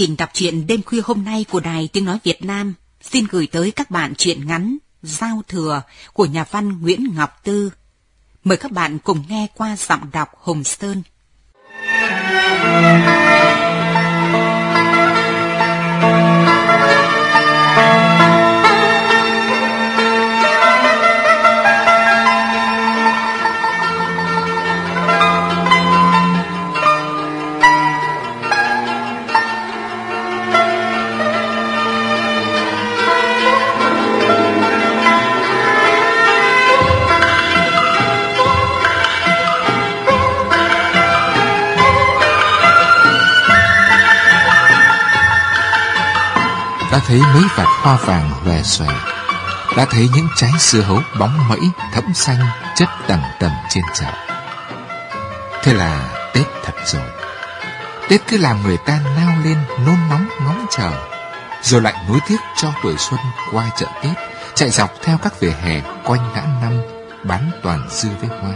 Trình đọc truyện đêm khuya hôm nay của Đài Tiếng Nói Việt Nam, xin gửi tới các bạn truyện ngắn Giao Thừa của nhà văn Nguyễn Ngọc Tư. Mời các bạn cùng nghe qua giọng đọc Hồng Sơn. đã thấy mấy vạt hoa vàng lòe xòe, đã thấy những trái dưa hấu bóng mẫy thẫm xanh chất đằng tầm trên chợ thế là tết thật rồi. Tết cứ làm người ta nao lên nôn nóng ngóng chờ, rồi lại nối tiếc cho tuổi xuân qua chợ tết, chạy dọc theo các vỉa hè quanh ngã năm bán toàn dưa với hoa.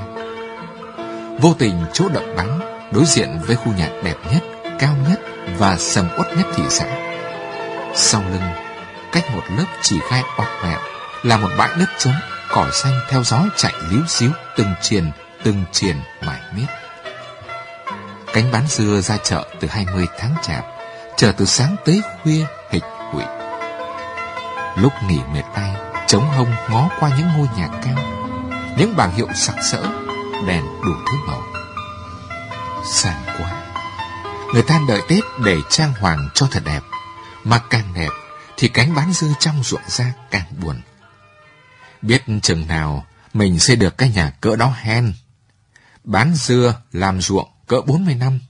Vô tình chỗ đậm bắn đối diện với khu nhà đẹp nhất, cao nhất và sầm uất nhất thị xã sau lưng, cách một lớp chỉ gai bọc mẹo, là một bãi đất trống, cỏ xanh theo gió chạy líu xíu từng triền, từng triền mải miết. Cánh bán dưa ra chợ từ 20 tháng chạp, chờ từ sáng tới khuya hịch hụi. Lúc nghỉ mệt tay, chống hông ngó qua những ngôi nhà cao, những bảng hiệu sặc sỡ, đèn đủ thứ màu. Sàn quá. Người ta đợi Tết để trang hoàng cho thật đẹp mà càng đẹp thì cánh bán dưa trong ruộng ra càng buồn. Biết chừng nào mình xây được cái nhà cỡ đó hen. Bán dưa làm ruộng cỡ 40 năm.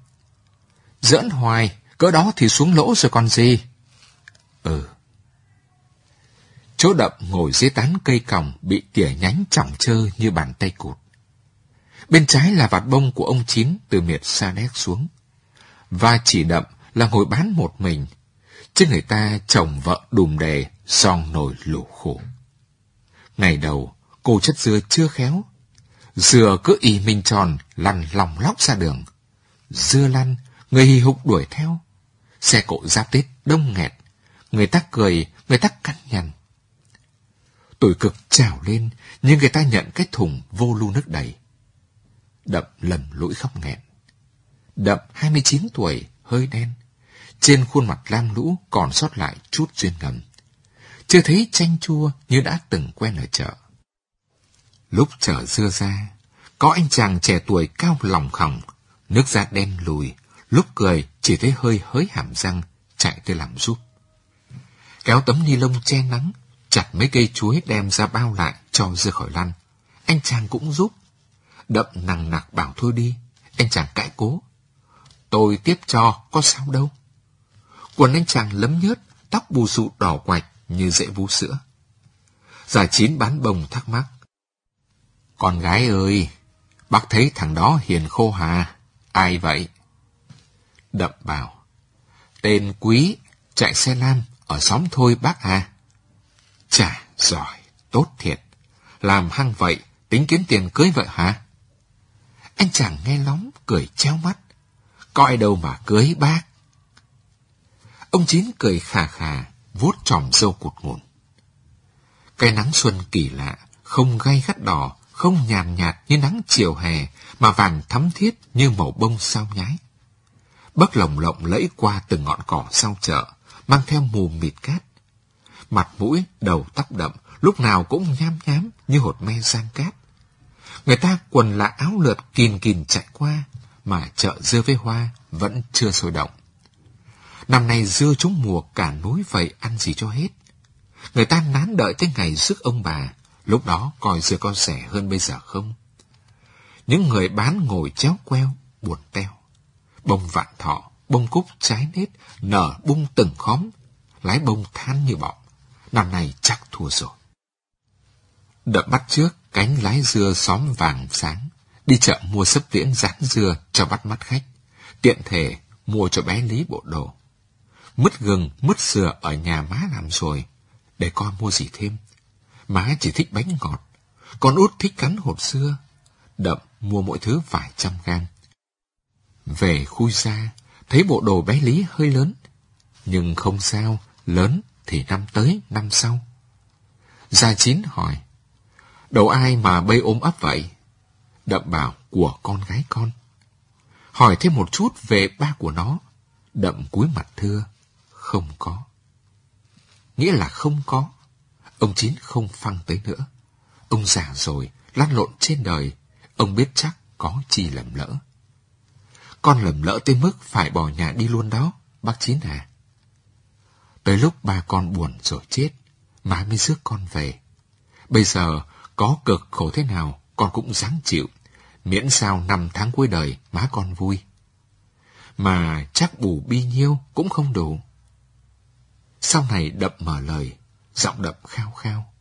Giỡn hoài, cỡ đó thì xuống lỗ rồi còn gì. Ừ. Chỗ đậm ngồi dưới tán cây còng bị tỉa nhánh trọng trơ như bàn tay cụt. Bên trái là vạt bông của ông Chín từ miệt Sa Đéc xuống. Và chỉ đậm là ngồi bán một mình chứ người ta chồng vợ đùm đề, son nồi lũ khổ. Ngày đầu, cô chất dưa chưa khéo. Dừa cứ y mình tròn, lăn lòng lóc ra đường. Dưa lăn, người hì hục đuổi theo. Xe cộ giáp tết đông nghẹt. Người ta cười, người ta cắn nhằn. Tuổi cực trào lên, nhưng người ta nhận cái thùng vô lu nước đầy. Đậm lầm lũi khóc nghẹn. Đậm 29 tuổi, hơi đen, trên khuôn mặt lam lũ còn sót lại chút duyên ngầm. Chưa thấy chanh chua như đã từng quen ở chợ. Lúc chở dưa ra, có anh chàng trẻ tuổi cao lòng khỏng, nước da đen lùi, lúc cười chỉ thấy hơi hới hàm răng, chạy tới làm giúp. Kéo tấm ni lông che nắng, chặt mấy cây chuối đem ra bao lại cho dưa khỏi lăn. Anh chàng cũng giúp. Đậm nằng nặc bảo thôi đi, anh chàng cãi cố. Tôi tiếp cho, có sao đâu. Quần anh chàng lấm nhớt, tóc bù xụ đỏ quạch như dễ vú sữa. Giải chín bán bồng thắc mắc. Con gái ơi, bác thấy thằng đó hiền khô hà, ai vậy? Đậm bảo. Tên quý, chạy xe lam, ở xóm thôi bác à. Chà, giỏi, tốt thiệt. Làm hăng vậy, tính kiếm tiền cưới vợ hả? Anh chàng nghe lóng, cười treo mắt. Coi đâu mà cưới bác. Ông Chín cười khà khà, vuốt tròm râu cụt ngủn. Cái nắng xuân kỳ lạ, không gay gắt đỏ, không nhàn nhạt như nắng chiều hè, mà vàng thắm thiết như màu bông sao nhái. Bất lồng lộng lẫy qua từng ngọn cỏ sau chợ, mang theo mù mịt cát. Mặt mũi, đầu tóc đậm, lúc nào cũng nhám nhám như hột me giang cát. Người ta quần lạ áo lượt kìn kìn chạy qua, mà chợ dưa với hoa vẫn chưa sôi động. Năm nay dưa chúng mùa cả núi vậy ăn gì cho hết. Người ta nán đợi tới ngày rước ông bà, lúc đó coi dưa có rẻ hơn bây giờ không. Những người bán ngồi chéo queo, buồn teo. Bông vạn thọ, bông cúc trái nết, nở bung từng khóm, lái bông than như bọng. Năm nay chắc thua rồi. Đợt bắt trước, cánh lái dưa xóm vàng sáng, đi chợ mua sấp tiễn rán dưa cho bắt mắt khách, tiện thể mua cho bé Lý bộ đồ. Mứt gừng, mứt sữa ở nhà má làm rồi, để con mua gì thêm. Má chỉ thích bánh ngọt, con út thích cắn hột dưa, đậm mua mỗi thứ vài trăm gram. Về khui ra, thấy bộ đồ bé Lý hơi lớn, nhưng không sao, lớn thì năm tới, năm sau. Gia Chín hỏi, đầu ai mà bây ôm ấp vậy? Đậm bảo của con gái con. Hỏi thêm một chút về ba của nó. Đậm cúi mặt thưa, không có. Nghĩa là không có. Ông Chín không phăng tới nữa. Ông già rồi, lăn lộn trên đời. Ông biết chắc có chi lầm lỡ. Con lầm lỡ tới mức phải bỏ nhà đi luôn đó, bác Chín à. Tới lúc ba con buồn rồi chết, má mới rước con về. Bây giờ, có cực khổ thế nào, con cũng dáng chịu, miễn sao năm tháng cuối đời má con vui. Mà chắc bù bi nhiêu cũng không đủ. Sau này đậm mở lời, giọng đậm khao khao.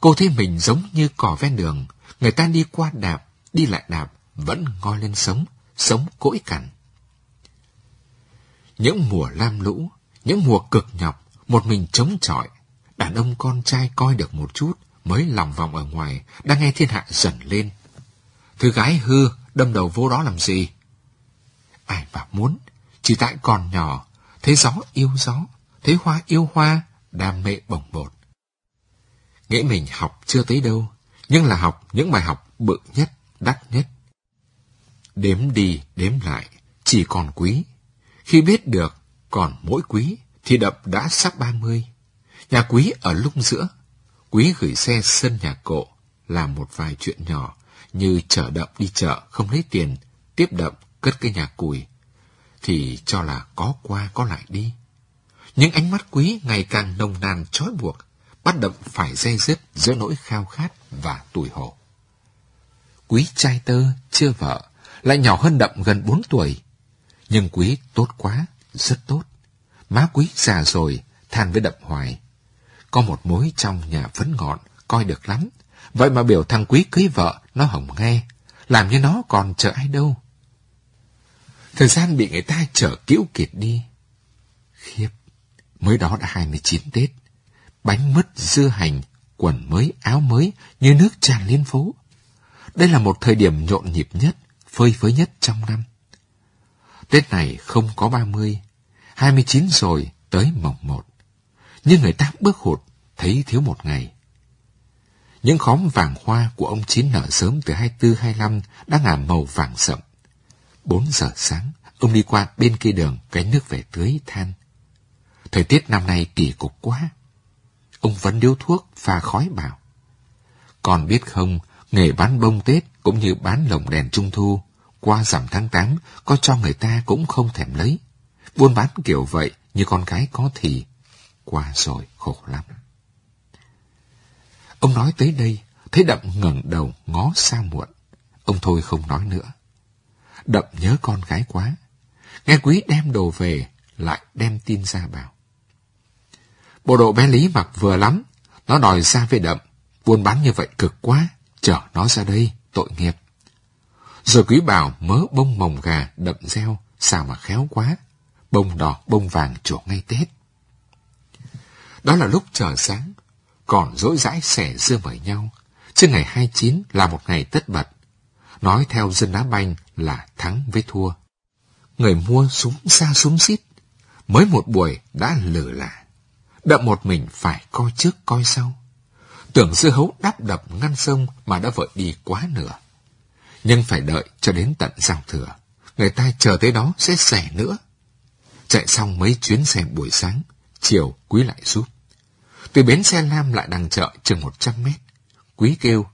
Cô thấy mình giống như cỏ ven đường, người ta đi qua đạp, đi lại đạp, vẫn ngoi lên sống, sống cỗi cằn. Những mùa lam lũ, những mùa cực nhọc, một mình chống chọi, đàn ông con trai coi được một chút, mới lòng vòng ở ngoài, đang nghe thiên hạ dần lên. Thứ gái hư, đâm đầu vô đó làm gì? Ai mà muốn, chỉ tại còn nhỏ, thấy gió yêu gió, thấy hoa yêu hoa, đam mê bồng bột. Nghĩ mình học chưa tới đâu, nhưng là học những bài học bự nhất, đắt nhất. Đếm đi, đếm lại, chỉ còn quý. Khi biết được còn mỗi quý, thì đập đã sắp ba mươi. Nhà quý ở lung giữa, Quý gửi xe sân nhà cộ, làm một vài chuyện nhỏ, như chở đậm đi chợ không lấy tiền, tiếp đậm cất cái nhà cùi, thì cho là có qua có lại đi. Những ánh mắt quý ngày càng nồng nàn trói buộc, bắt đậm phải dây dứt giữa nỗi khao khát và tủi hổ. Quý trai tơ, chưa vợ, lại nhỏ hơn đậm gần bốn tuổi. Nhưng quý tốt quá, rất tốt. Má quý già rồi, than với đậm hoài. Có một mối trong nhà phấn ngọn, coi được lắm. Vậy mà biểu thằng quý cưới vợ, nó hỏng nghe. Làm như nó còn chờ ai đâu. Thời gian bị người ta chở cứu kiệt đi. Khiếp, mới đó đã 29 Tết. Bánh mứt, dưa hành, quần mới, áo mới, như nước tràn lên phố. Đây là một thời điểm nhộn nhịp nhất, phơi phới nhất trong năm. Tết này không có 30, 29 rồi tới mồng 1 nhưng người ta bước hụt, thấy thiếu một ngày. Những khóm vàng hoa của ông Chín nở sớm từ 24-25 đã ngả màu vàng sậm. Bốn giờ sáng, ông đi qua bên kia đường cái nước về tưới than. Thời tiết năm nay kỳ cục quá. Ông vẫn điếu thuốc pha khói bảo. Còn biết không, nghề bán bông Tết cũng như bán lồng đèn trung thu, qua rằm tháng 8 có cho người ta cũng không thèm lấy. Buôn bán kiểu vậy như con gái có thì qua rồi khổ lắm. Ông nói tới đây, thấy Đậm ngẩng đầu ngó xa muộn. Ông thôi không nói nữa. Đậm nhớ con gái quá. Nghe quý đem đồ về, lại đem tin ra bảo. Bộ đồ bé Lý mặc vừa lắm, nó đòi ra về đậm. Buôn bán như vậy cực quá, chở nó ra đây, tội nghiệp. Rồi quý bảo mớ bông mồng gà đậm reo, sao mà khéo quá. Bông đỏ, bông vàng chỗ ngay Tết. Đó là lúc trời sáng, còn dỗi dãi sẻ dưa mời nhau. Chứ ngày 29 là một ngày tất bật. Nói theo dân đá banh là thắng với thua. Người mua súng xa súng xít. Mới một buổi đã lử lạ. Đậm một mình phải coi trước coi sau. Tưởng dưa hấu đắp đập ngăn sông mà đã vội đi quá nửa. Nhưng phải đợi cho đến tận giao thừa. Người ta chờ tới đó sẽ rẻ nữa. Chạy xong mấy chuyến xe buổi sáng, chiều quý lại giúp. Từ bến xe Lam lại đằng chợ chừng 100 mét. Quý kêu,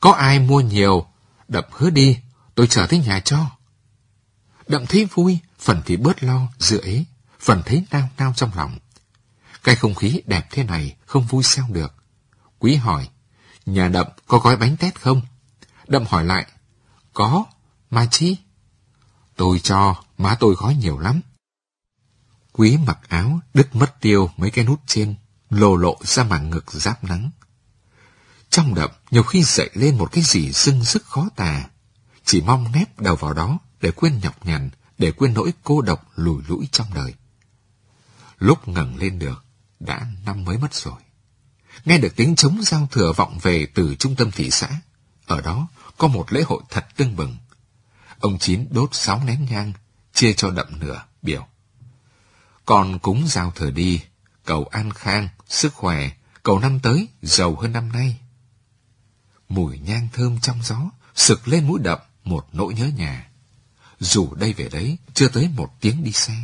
có ai mua nhiều, đập hứa đi, tôi chờ tới nhà cho. Đậm thấy vui, phần thì bớt lo, dựa ấy, phần thấy nao nao trong lòng. Cái không khí đẹp thế này không vui sao được. Quý hỏi, nhà đậm có gói bánh tét không? Đậm hỏi lại, có, mà chi? Tôi cho, má tôi gói nhiều lắm. Quý mặc áo, đứt mất tiêu mấy cái nút trên, lồ lộ ra mảng ngực giáp nắng. Trong đậm, nhiều khi dậy lên một cái gì dưng sức khó tà. Chỉ mong nép đầu vào đó để quên nhọc nhằn, để quên nỗi cô độc lùi lũi trong đời. Lúc ngẩng lên được, đã năm mới mất rồi. Nghe được tiếng trống giao thừa vọng về từ trung tâm thị xã. Ở đó có một lễ hội thật tưng bừng. Ông Chín đốt sáu nén nhang, chia cho đậm nửa, biểu. Còn cúng giao thừa đi, cầu an khang, sức khỏe, cầu năm tới giàu hơn năm nay. Mùi nhang thơm trong gió, sực lên mũi đậm một nỗi nhớ nhà. Dù đây về đấy, chưa tới một tiếng đi xe.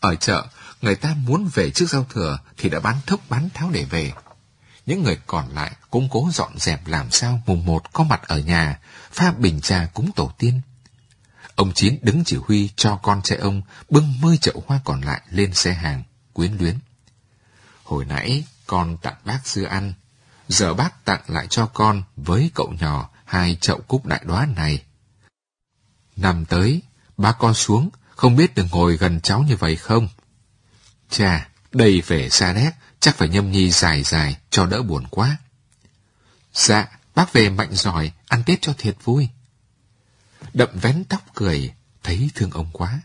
Ở chợ, người ta muốn về trước giao thừa thì đã bán thốc bán tháo để về. Những người còn lại cũng cố dọn dẹp làm sao mùng một có mặt ở nhà, pha bình trà cúng tổ tiên. Ông Chín đứng chỉ huy cho con trai ông bưng mươi chậu hoa còn lại lên xe hàng, quyến luyến. Hồi nãy con tặng bác dưa ăn, giờ bác tặng lại cho con với cậu nhỏ hai chậu cúc đại đoá này. Năm tới, ba con xuống, không biết được ngồi gần cháu như vậy không? Chà, đây về xa đét, chắc phải nhâm nhi dài dài cho đỡ buồn quá. Dạ, bác về mạnh giỏi, ăn Tết cho thiệt vui. Đậm vén tóc cười, thấy thương ông quá.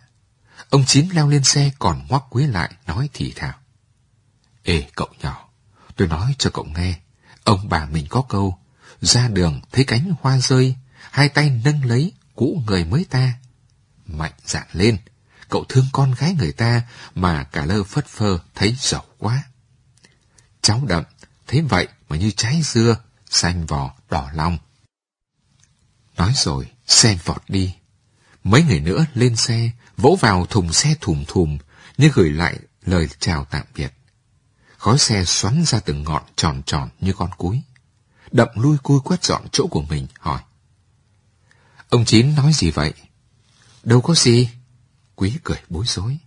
Ông Chín leo lên xe còn ngoắc quế lại, nói thì thào. Ê cậu nhỏ, tôi nói cho cậu nghe, ông bà mình có câu, ra đường thấy cánh hoa rơi, hai tay nâng lấy, cũ người mới ta. Mạnh dạn lên, cậu thương con gái người ta mà cả lơ phất phơ thấy giàu quá. Cháu đậm, thấy vậy mà như trái dưa, xanh vỏ, đỏ long Nói rồi, xe vọt đi. Mấy người nữa lên xe, vỗ vào thùng xe thùm thùm, như gửi lại lời chào tạm biệt. Khói xe xoắn ra từng ngọn tròn tròn như con cúi. Đậm lui cui quét dọn chỗ của mình, hỏi. Ông Chín nói gì vậy? Đâu có gì. Quý cười bối rối.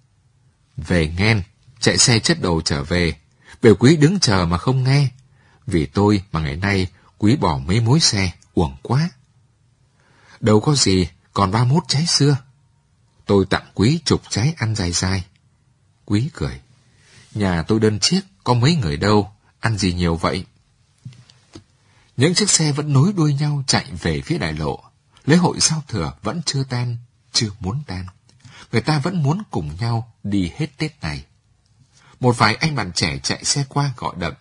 Về nghen, chạy xe chất đồ trở về. Biểu quý đứng chờ mà không nghe. Vì tôi mà ngày nay quý bỏ mấy mối xe, uổng quá. Đâu có gì, còn ba mốt trái xưa. Tôi tặng quý chục trái ăn dài dài. Quý cười. Nhà tôi đơn chiếc, có mấy người đâu, ăn gì nhiều vậy? Những chiếc xe vẫn nối đuôi nhau chạy về phía đại lộ. Lễ hội giao thừa vẫn chưa tan, chưa muốn tan. Người ta vẫn muốn cùng nhau đi hết Tết này. Một vài anh bạn trẻ chạy xe qua gọi đậm.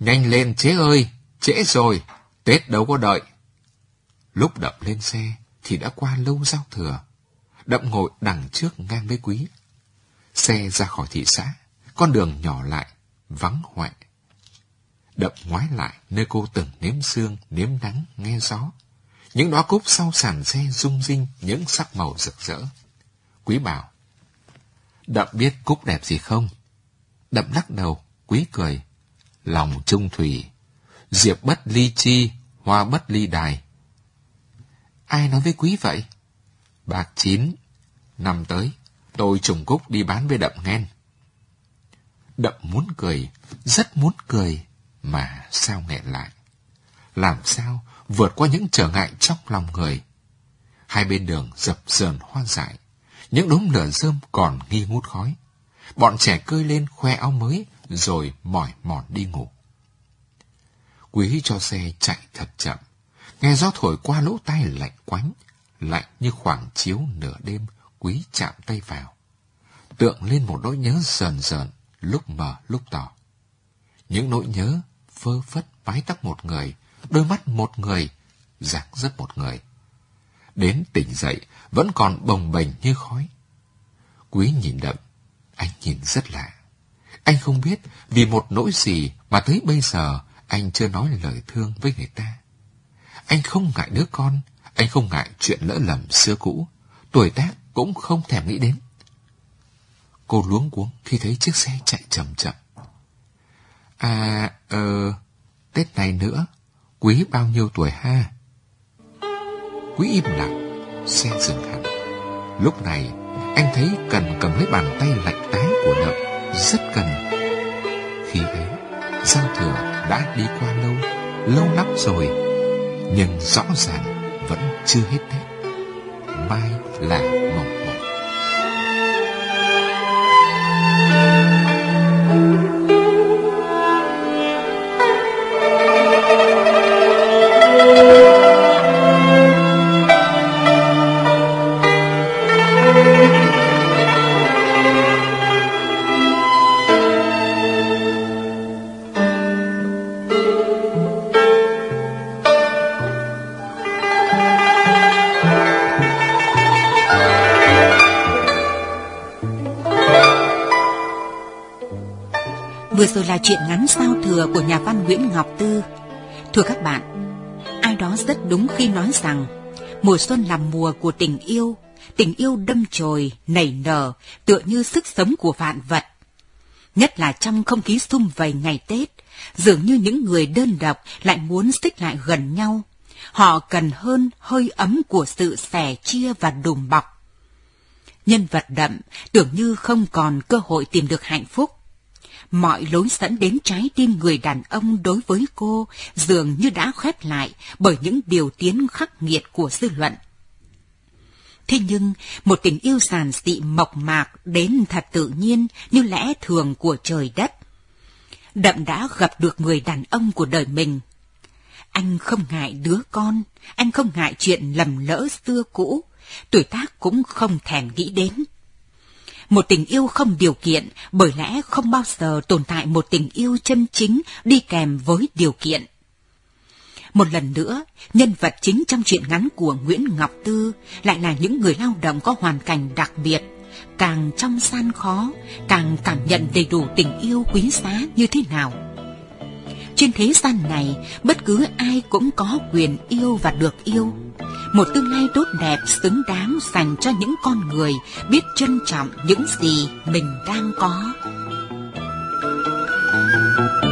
Nhanh lên chế ơi, trễ rồi, Tết đâu có đợi. Lúc đậm lên xe thì đã qua lâu giao thừa. Đậm ngồi đằng trước ngang với quý. Xe ra khỏi thị xã, con đường nhỏ lại, vắng hoại. Đậm ngoái lại nơi cô từng nếm xương, nếm nắng, nghe gió. Những đóa cúc sau sàn xe rung rinh những sắc màu rực rỡ. Quý bảo, Đậm biết cúc đẹp gì không? Đậm lắc đầu, quý cười. Lòng trung thủy, diệp bất ly chi, hoa bất ly đài. Ai nói với quý vậy? Bạc chín, năm tới, tôi trùng cúc đi bán với đậm nghen. Đậm muốn cười, rất muốn cười, mà sao nghẹn lại. Làm sao vượt qua những trở ngại trong lòng người. Hai bên đường dập dờn hoa dại, những đốm lửa rơm còn nghi ngút khói. Bọn trẻ cơi lên khoe áo mới, rồi mỏi mòn đi ngủ. Quý cho xe chạy thật chậm, nghe gió thổi qua lỗ tai lạnh quánh, lạnh như khoảng chiếu nửa đêm, quý chạm tay vào. Tượng lên một nỗi nhớ dần dần, lúc mờ lúc tỏ. Những nỗi nhớ phơ phất mái tóc một người, đôi mắt một người, giặc dấp một người. Đến tỉnh dậy, vẫn còn bồng bềnh như khói. Quý nhìn đậm, anh nhìn rất lạ. Anh không biết vì một nỗi gì mà tới bây giờ anh chưa nói lời thương với người ta. Anh không ngại đứa con, anh không ngại chuyện lỡ lầm xưa cũ, tuổi tác cũng không thèm nghĩ đến. Cô luống cuống khi thấy chiếc xe chạy chậm chậm. À, ờ, Tết này nữa, quý bao nhiêu tuổi ha? Quý im lặng, xe dừng hẳn. Lúc này, anh thấy cần cầm lấy bàn tay lạnh tái của nợ, rất cần. Khi ấy, giao thừa đã đi qua lâu, lâu lắm rồi, nhưng rõ ràng vẫn chưa hết Tết. Mai là một Vừa rồi là chuyện ngắn sao thừa của nhà văn Nguyễn Ngọc Tư. Thưa các bạn, ai đó rất đúng khi nói rằng mùa xuân là mùa của tình yêu, tình yêu đâm chồi, nảy nở, tựa như sức sống của vạn vật. Nhất là trong không khí sum vầy ngày Tết, dường như những người đơn độc lại muốn xích lại gần nhau. Họ cần hơn hơi ấm của sự sẻ chia và đùm bọc. Nhân vật đậm tưởng như không còn cơ hội tìm được hạnh phúc mọi lối dẫn đến trái tim người đàn ông đối với cô dường như đã khép lại bởi những điều tiến khắc nghiệt của dư luận. Thế nhưng, một tình yêu giản dị mộc mạc đến thật tự nhiên như lẽ thường của trời đất. Đậm đã gặp được người đàn ông của đời mình. Anh không ngại đứa con, anh không ngại chuyện lầm lỡ xưa cũ, tuổi tác cũng không thèm nghĩ đến. Một tình yêu không điều kiện, bởi lẽ không bao giờ tồn tại một tình yêu chân chính đi kèm với điều kiện. Một lần nữa, nhân vật chính trong truyện ngắn của Nguyễn Ngọc Tư lại là những người lao động có hoàn cảnh đặc biệt, càng trong gian khó, càng cảm nhận đầy đủ tình yêu quý giá như thế nào. Trên thế gian này, bất cứ ai cũng có quyền yêu và được yêu. Một tương lai tốt đẹp xứng đáng dành cho những con người biết trân trọng những gì mình đang có. Phần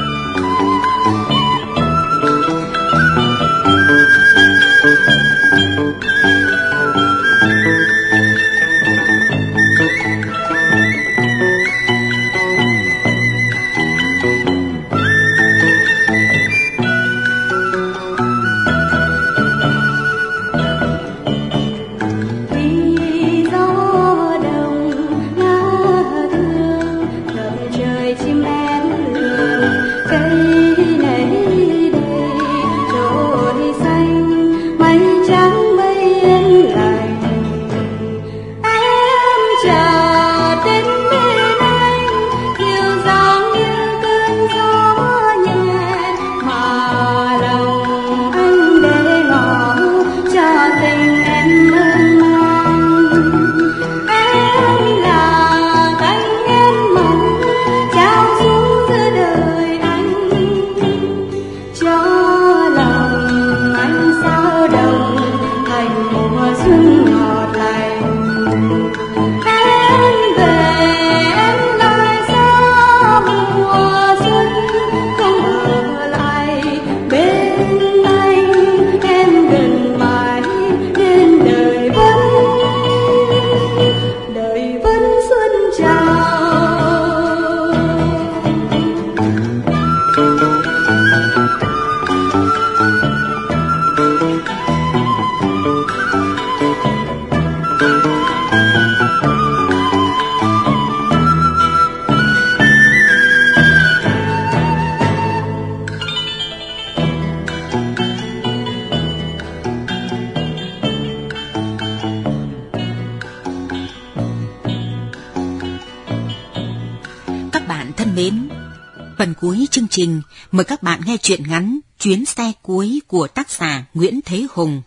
chuyện ngắn Chuyến xe cuối của tác giả Nguyễn Thế Hùng.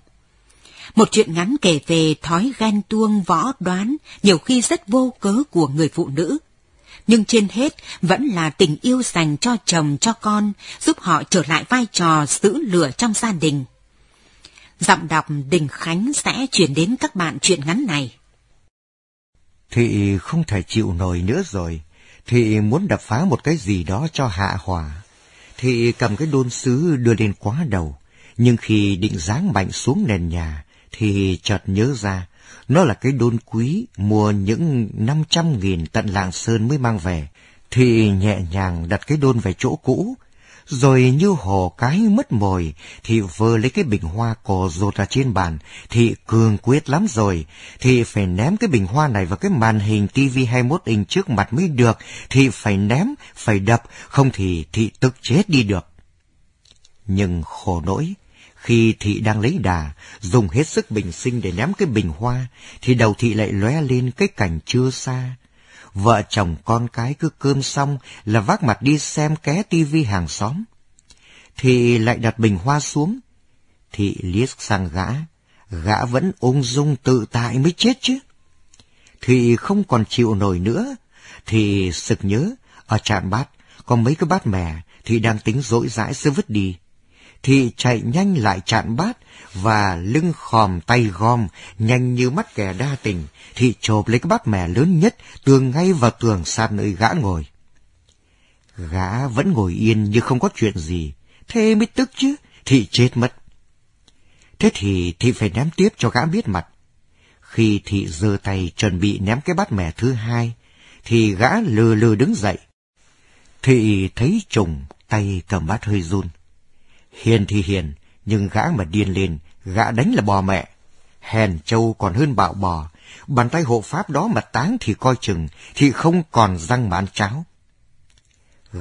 Một chuyện ngắn kể về thói ghen tuông võ đoán nhiều khi rất vô cớ của người phụ nữ. Nhưng trên hết vẫn là tình yêu dành cho chồng cho con, giúp họ trở lại vai trò giữ lửa trong gia đình. Giọng đọc Đình Khánh sẽ chuyển đến các bạn chuyện ngắn này. Thị không thể chịu nổi nữa rồi Thị muốn đập phá một cái gì đó cho hạ hỏa. Thị cầm cái đôn sứ đưa lên quá đầu, nhưng khi định giáng mạnh xuống nền nhà, thì chợt nhớ ra, nó là cái đôn quý mua những năm trăm nghìn tận làng Sơn mới mang về, thì nhẹ nhàng đặt cái đôn về chỗ cũ, rồi như hồ cái mất mồi, thì vừa lấy cái bình hoa cổ rột ra trên bàn, thì cường quyết lắm rồi, thì phải ném cái bình hoa này vào cái màn hình TV 21 inch trước mặt mới được, thì phải ném, phải đập, không thì thị tức chết đi được. Nhưng khổ nỗi, khi thị đang lấy đà, dùng hết sức bình sinh để ném cái bình hoa, thì đầu thị lại lóe lên cái cảnh chưa xa, vợ chồng con cái cứ cơm xong là vác mặt đi xem ké tivi hàng xóm. Thì lại đặt bình hoa xuống. Thị liếc sang gã, gã vẫn ung dung tự tại mới chết chứ. Thì không còn chịu nổi nữa, thì sực nhớ, ở trạm bát, có mấy cái bát mè, thì đang tính dỗi dãi sẽ vứt đi thị chạy nhanh lại chạn bát và lưng khòm tay gom, nhanh như mắt kẻ đa tình, thị chộp lấy cái bát mẻ lớn nhất, tường ngay vào tường sát nơi gã ngồi. Gã vẫn ngồi yên như không có chuyện gì, thế mới tức chứ, thị chết mất. Thế thì thị phải ném tiếp cho gã biết mặt. Khi thị giơ tay chuẩn bị ném cái bát mẻ thứ hai, thì gã lừ lừ đứng dậy. Thị thấy trùng, tay cầm bát hơi run. Hiền thì hiền, nhưng gã mà điên lên, gã đánh là bò mẹ. Hèn châu còn hơn bạo bò, bàn tay hộ pháp đó mà táng thì coi chừng, thì không còn răng mà ăn cháo.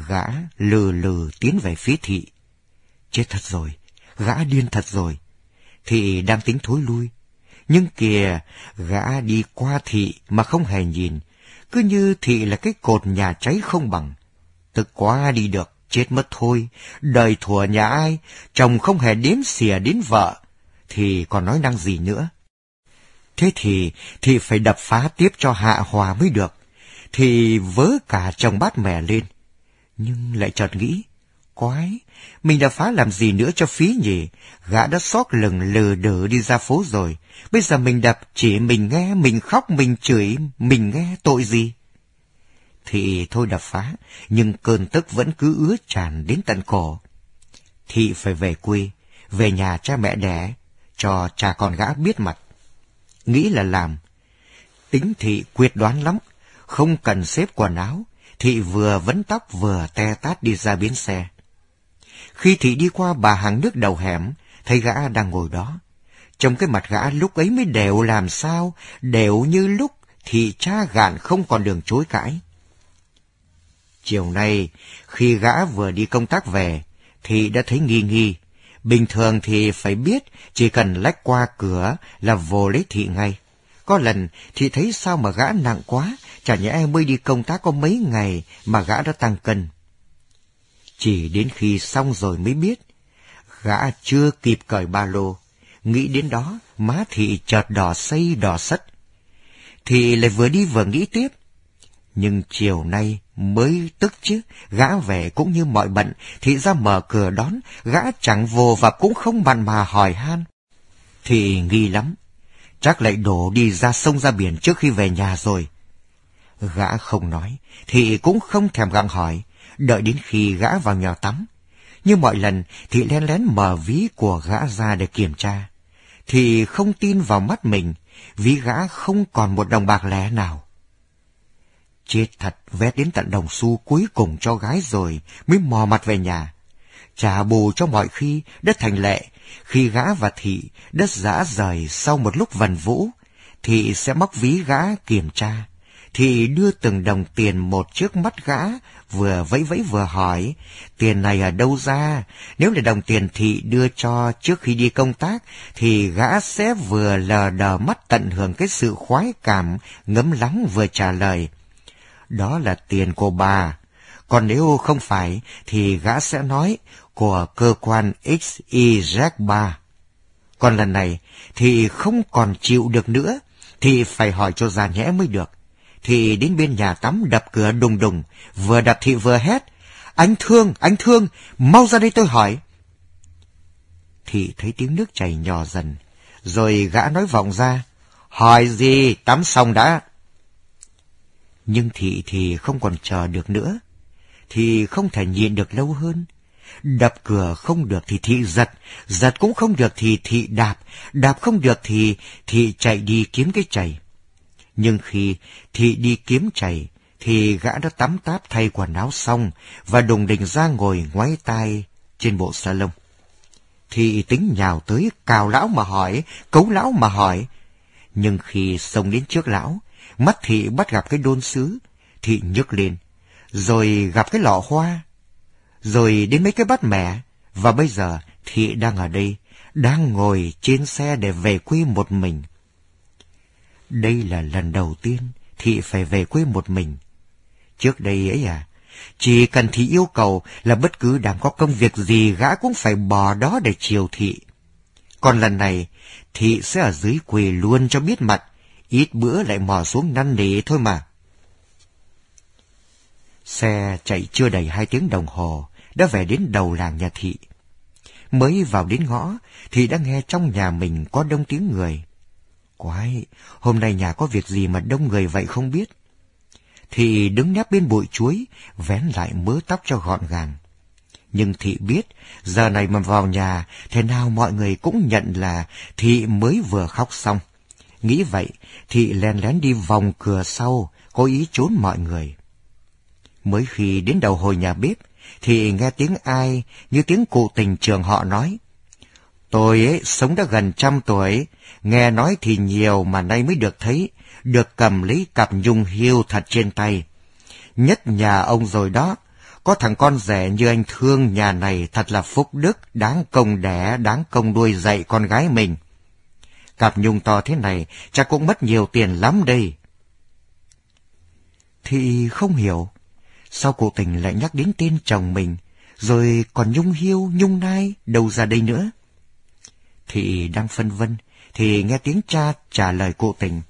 Gã lừ lừ tiến về phía thị. Chết thật rồi, gã điên thật rồi. Thị đang tính thối lui. Nhưng kìa, gã đi qua thị mà không hề nhìn, cứ như thị là cái cột nhà cháy không bằng. Tức quá đi được chết mất thôi, đời thùa nhà ai, chồng không hề đếm xỉa đến vợ, thì còn nói năng gì nữa. Thế thì, thì phải đập phá tiếp cho hạ hòa mới được, thì vớ cả chồng bát mẹ lên. Nhưng lại chợt nghĩ, quái, mình đã phá làm gì nữa cho phí nhỉ, gã đã xót lừng lờ đờ đi ra phố rồi, bây giờ mình đập chỉ mình nghe, mình khóc, mình chửi, mình nghe tội gì? Thì thôi đập phá, nhưng cơn tức vẫn cứ ứa tràn đến tận cổ. Thị phải về quê, về nhà cha mẹ đẻ, cho cha con gã biết mặt. Nghĩ là làm. Tính thị quyết đoán lắm, không cần xếp quần áo, thị vừa vấn tóc vừa te tát đi ra bến xe. Khi thị đi qua bà hàng nước đầu hẻm, thấy gã đang ngồi đó. Trong cái mặt gã lúc ấy mới đều làm sao, đều như lúc thị cha gạn không còn đường chối cãi. Chiều nay, khi gã vừa đi công tác về, thì đã thấy nghi nghi. Bình thường thì phải biết, chỉ cần lách qua cửa là vô lấy thị ngay. Có lần thì thấy sao mà gã nặng quá, chả nhẽ mới đi công tác có mấy ngày mà gã đã tăng cân. Chỉ đến khi xong rồi mới biết, gã chưa kịp cởi ba lô, nghĩ đến đó má thị chợt đỏ xây đỏ sất. Thì lại vừa đi vừa nghĩ tiếp, nhưng chiều nay mới tức chứ, gã về cũng như mọi bận, thì ra mở cửa đón, gã chẳng vô và cũng không bàn mà hỏi han. Thì nghi lắm, chắc lại đổ đi ra sông ra biển trước khi về nhà rồi. Gã không nói, thì cũng không thèm gặng hỏi, đợi đến khi gã vào nhà tắm. Như mọi lần thì len lén mở ví của gã ra để kiểm tra. Thì không tin vào mắt mình, ví gã không còn một đồng bạc lẻ nào. Chết thật, vé đến tận đồng xu cuối cùng cho gái rồi, mới mò mặt về nhà. Trả bù cho mọi khi, đất thành lệ, khi gã và thị đất giã rời sau một lúc vần vũ, thị sẽ móc ví gã kiểm tra. Thị đưa từng đồng tiền một trước mắt gã, vừa vẫy vẫy vừa hỏi, tiền này ở đâu ra? Nếu là đồng tiền thị đưa cho trước khi đi công tác, thì gã sẽ vừa lờ đờ mắt tận hưởng cái sự khoái cảm, ngấm lắng vừa trả lời đó là tiền của bà. Còn nếu không phải, thì gã sẽ nói của cơ quan XYZ3. Còn lần này, thì không còn chịu được nữa, thì phải hỏi cho ra nhẽ mới được. Thì đến bên nhà tắm đập cửa đùng đùng, vừa đập thì vừa hét. Anh Thương, anh Thương, mau ra đây tôi hỏi. Thì thấy tiếng nước chảy nhỏ dần, rồi gã nói vọng ra. Hỏi gì, tắm xong đã. Nhưng thị thì không còn chờ được nữa. Thì không thể nhịn được lâu hơn. Đập cửa không được thì thị giật, giật cũng không được thì thị đạp, đạp không được thì thị chạy đi kiếm cái chày. Nhưng khi thị đi kiếm chày, thì gã đã tắm táp thay quần áo xong và đùng đình ra ngồi ngoái tai trên bộ sa lông. Thị tính nhào tới cào lão mà hỏi, cấu lão mà hỏi. Nhưng khi xông đến trước lão, mắt thị bắt gặp cái đôn sứ, thị nhức lên, rồi gặp cái lọ hoa, rồi đến mấy cái bát mẹ, và bây giờ thị đang ở đây, đang ngồi trên xe để về quê một mình. Đây là lần đầu tiên thị phải về quê một mình. Trước đây ấy à, chỉ cần thị yêu cầu là bất cứ đang có công việc gì gã cũng phải bỏ đó để chiều thị. Còn lần này, thị sẽ ở dưới quê luôn cho biết mặt, ít bữa lại mò xuống năn nỉ thôi mà. Xe chạy chưa đầy hai tiếng đồng hồ, đã về đến đầu làng nhà thị. Mới vào đến ngõ, thì đã nghe trong nhà mình có đông tiếng người. Quái, hôm nay nhà có việc gì mà đông người vậy không biết. Thị đứng nép bên bụi chuối, vén lại mớ tóc cho gọn gàng. Nhưng thị biết, giờ này mà vào nhà, thế nào mọi người cũng nhận là thị mới vừa khóc xong. Nghĩ vậy, thị lén lén đi vòng cửa sau, có ý trốn mọi người. Mới khi đến đầu hồi nhà bếp, thì nghe tiếng ai như tiếng cụ tình trường họ nói. Tôi ấy sống đã gần trăm tuổi, nghe nói thì nhiều mà nay mới được thấy, được cầm lấy cặp nhung hiu thật trên tay. Nhất nhà ông rồi đó, có thằng con rẻ như anh thương nhà này thật là phúc đức, đáng công đẻ, đáng công nuôi dạy con gái mình. Cặp nhung to thế này chắc cũng mất nhiều tiền lắm đây. Thì không hiểu, sao cụ tình lại nhắc đến tên chồng mình, rồi còn nhung hiu, nhung nai, đâu ra đây nữa? Thị đang phân vân, thì nghe tiếng cha trả lời cụ tình.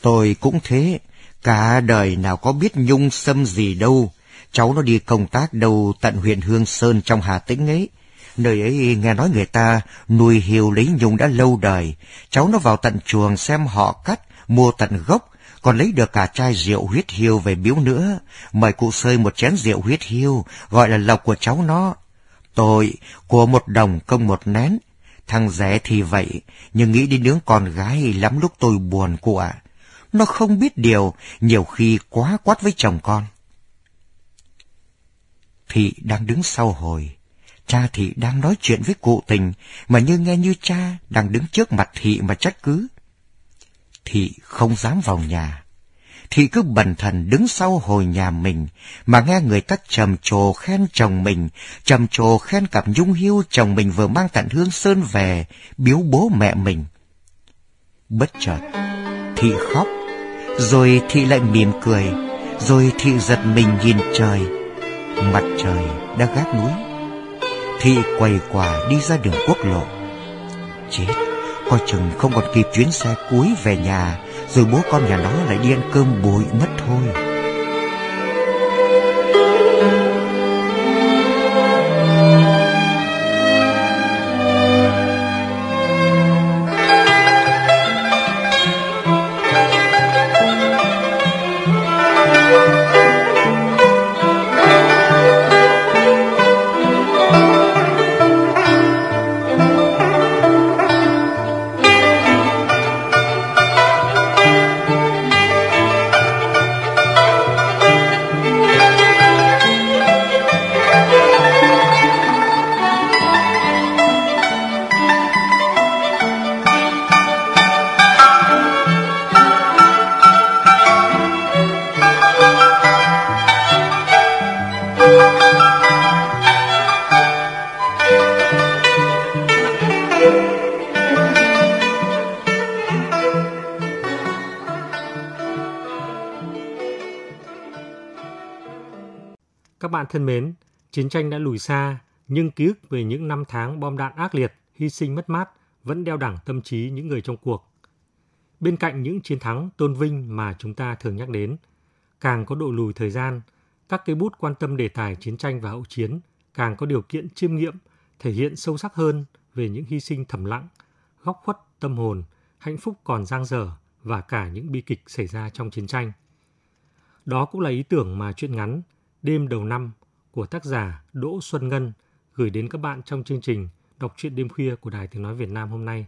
Tôi cũng thế, cả đời nào có biết nhung xâm gì đâu. Cháu nó đi công tác đâu tận huyện Hương Sơn trong Hà Tĩnh ấy. Nơi ấy nghe nói người ta nuôi hiều lấy nhung đã lâu đời. Cháu nó vào tận chuồng xem họ cắt, mua tận gốc, còn lấy được cả chai rượu huyết hiêu về biếu nữa. Mời cụ sơi một chén rượu huyết hiêu, gọi là lộc của cháu nó. Tội, của một đồng công một nén. Thằng rẻ thì vậy, nhưng nghĩ đến đứa con gái lắm lúc tôi buồn cụ ạ. Nó không biết điều, nhiều khi quá quát với chồng con. Thị đang đứng sau hồi. Cha Thị đang nói chuyện với cụ tình, mà như nghe như cha đang đứng trước mặt Thị mà trách cứ. Thị không dám vào nhà. Thị cứ bần thần đứng sau hồi nhà mình, mà nghe người ta trầm trồ khen chồng mình, trầm trồ khen cặp nhung hiu chồng mình vừa mang tận hương sơn về, biếu bố mẹ mình. Bất chợt, Thị khóc, rồi Thị lại mỉm cười, rồi Thị giật mình nhìn trời. Mặt trời đã gác núi. Thị quầy quả đi ra đường quốc lộ. Chết, coi chừng không còn kịp chuyến xe cuối về nhà, rồi bố con nhà nó lại đi ăn cơm bụi mất thôi. Bạn thân mến, chiến tranh đã lùi xa, nhưng ký ức về những năm tháng bom đạn ác liệt, hy sinh mất mát vẫn đeo đẳng tâm trí những người trong cuộc. Bên cạnh những chiến thắng tôn vinh mà chúng ta thường nhắc đến, càng có độ lùi thời gian, các cây bút quan tâm đề tài chiến tranh và hậu chiến càng có điều kiện chiêm nghiệm, thể hiện sâu sắc hơn về những hy sinh thầm lặng, góc khuất tâm hồn, hạnh phúc còn dang dở và cả những bi kịch xảy ra trong chiến tranh. Đó cũng là ý tưởng mà truyện ngắn Đêm đầu năm của tác giả Đỗ Xuân Ngân gửi đến các bạn trong chương trình Đọc truyện đêm khuya của Đài Tiếng Nói Việt Nam hôm nay.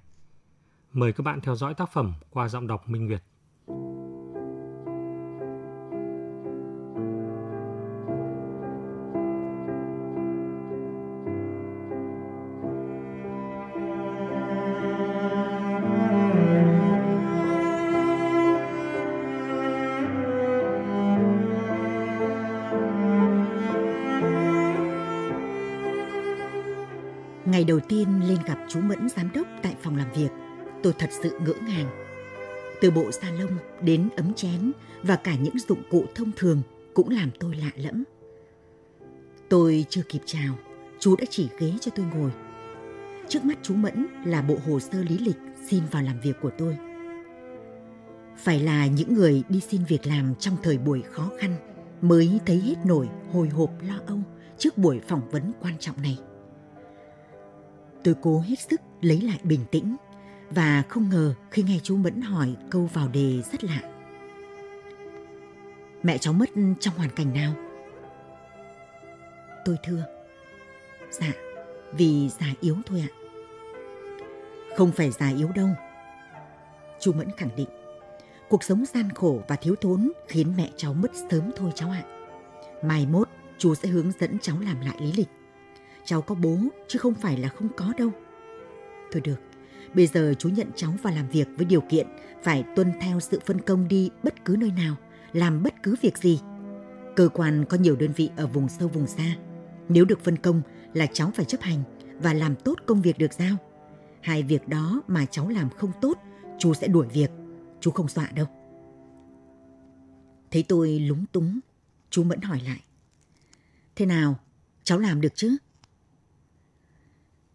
Mời các bạn theo dõi tác phẩm qua giọng đọc Minh Nguyệt. Phòng làm việc, tôi thật sự ngỡ ngàng. Từ bộ sa lông đến ấm chén và cả những dụng cụ thông thường cũng làm tôi lạ lẫm. Tôi chưa kịp chào, chú đã chỉ ghế cho tôi ngồi. Trước mắt chú Mẫn là bộ hồ sơ lý lịch xin vào làm việc của tôi. Phải là những người đi xin việc làm trong thời buổi khó khăn mới thấy hết nổi hồi hộp lo âu trước buổi phỏng vấn quan trọng này. Tôi cố hết sức lấy lại bình tĩnh và không ngờ khi nghe chú Mẫn hỏi câu vào đề rất lạ. Mẹ cháu mất trong hoàn cảnh nào? Tôi thưa. Dạ, vì già yếu thôi ạ. Không phải già yếu đâu. Chú Mẫn khẳng định. Cuộc sống gian khổ và thiếu thốn khiến mẹ cháu mất sớm thôi cháu ạ. Mai mốt, chú sẽ hướng dẫn cháu làm lại lý lịch. Cháu có bố chứ không phải là không có đâu. Thôi được, bây giờ chú nhận cháu vào làm việc với điều kiện phải tuân theo sự phân công đi bất cứ nơi nào, làm bất cứ việc gì. Cơ quan có nhiều đơn vị ở vùng sâu vùng xa. Nếu được phân công là cháu phải chấp hành và làm tốt công việc được giao. Hai việc đó mà cháu làm không tốt, chú sẽ đuổi việc. Chú không dọa đâu. Thấy tôi lúng túng, chú Mẫn hỏi lại. Thế nào, cháu làm được chứ?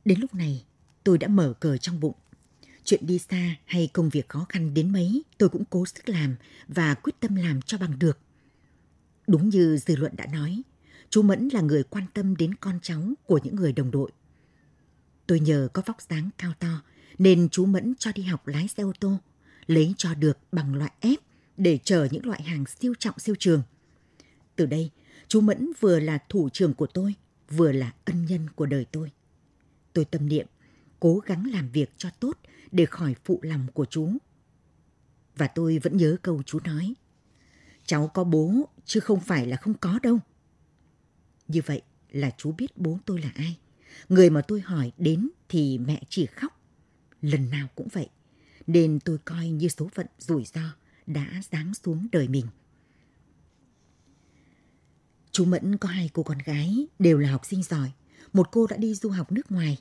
Đến lúc này, tôi đã mở cờ trong bụng. Chuyện đi xa hay công việc khó khăn đến mấy, tôi cũng cố sức làm và quyết tâm làm cho bằng được. Đúng như dư luận đã nói, chú Mẫn là người quan tâm đến con cháu của những người đồng đội. Tôi nhờ có vóc dáng cao to nên chú Mẫn cho đi học lái xe ô tô, lấy cho được bằng loại f để chở những loại hàng siêu trọng siêu trường. Từ đây, chú Mẫn vừa là thủ trưởng của tôi, vừa là ân nhân của đời tôi. Tôi tâm niệm, cố gắng làm việc cho tốt để khỏi phụ lòng của chú. Và tôi vẫn nhớ câu chú nói, cháu có bố chứ không phải là không có đâu. Như vậy là chú biết bố tôi là ai. Người mà tôi hỏi đến thì mẹ chỉ khóc. Lần nào cũng vậy. Nên tôi coi như số phận rủi ro đã giáng xuống đời mình. Chú Mẫn có hai cô con gái, đều là học sinh giỏi. Một cô đã đi du học nước ngoài,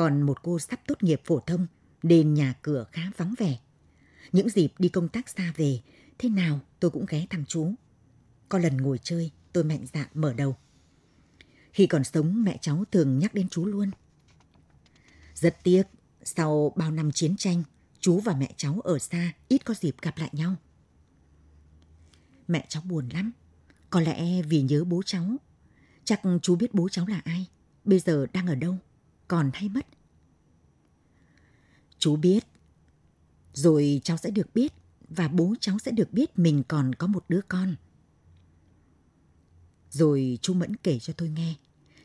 còn một cô sắp tốt nghiệp phổ thông nên nhà cửa khá vắng vẻ. Những dịp đi công tác xa về, thế nào tôi cũng ghé thăm chú. Có lần ngồi chơi, tôi mạnh dạn mở đầu. Khi còn sống, mẹ cháu thường nhắc đến chú luôn. Rất tiếc, sau bao năm chiến tranh, chú và mẹ cháu ở xa, ít có dịp gặp lại nhau. Mẹ cháu buồn lắm, có lẽ vì nhớ bố cháu. Chắc chú biết bố cháu là ai, bây giờ đang ở đâu, còn hay mất. Chú biết, rồi cháu sẽ được biết và bố cháu sẽ được biết mình còn có một đứa con. Rồi chú Mẫn kể cho tôi nghe,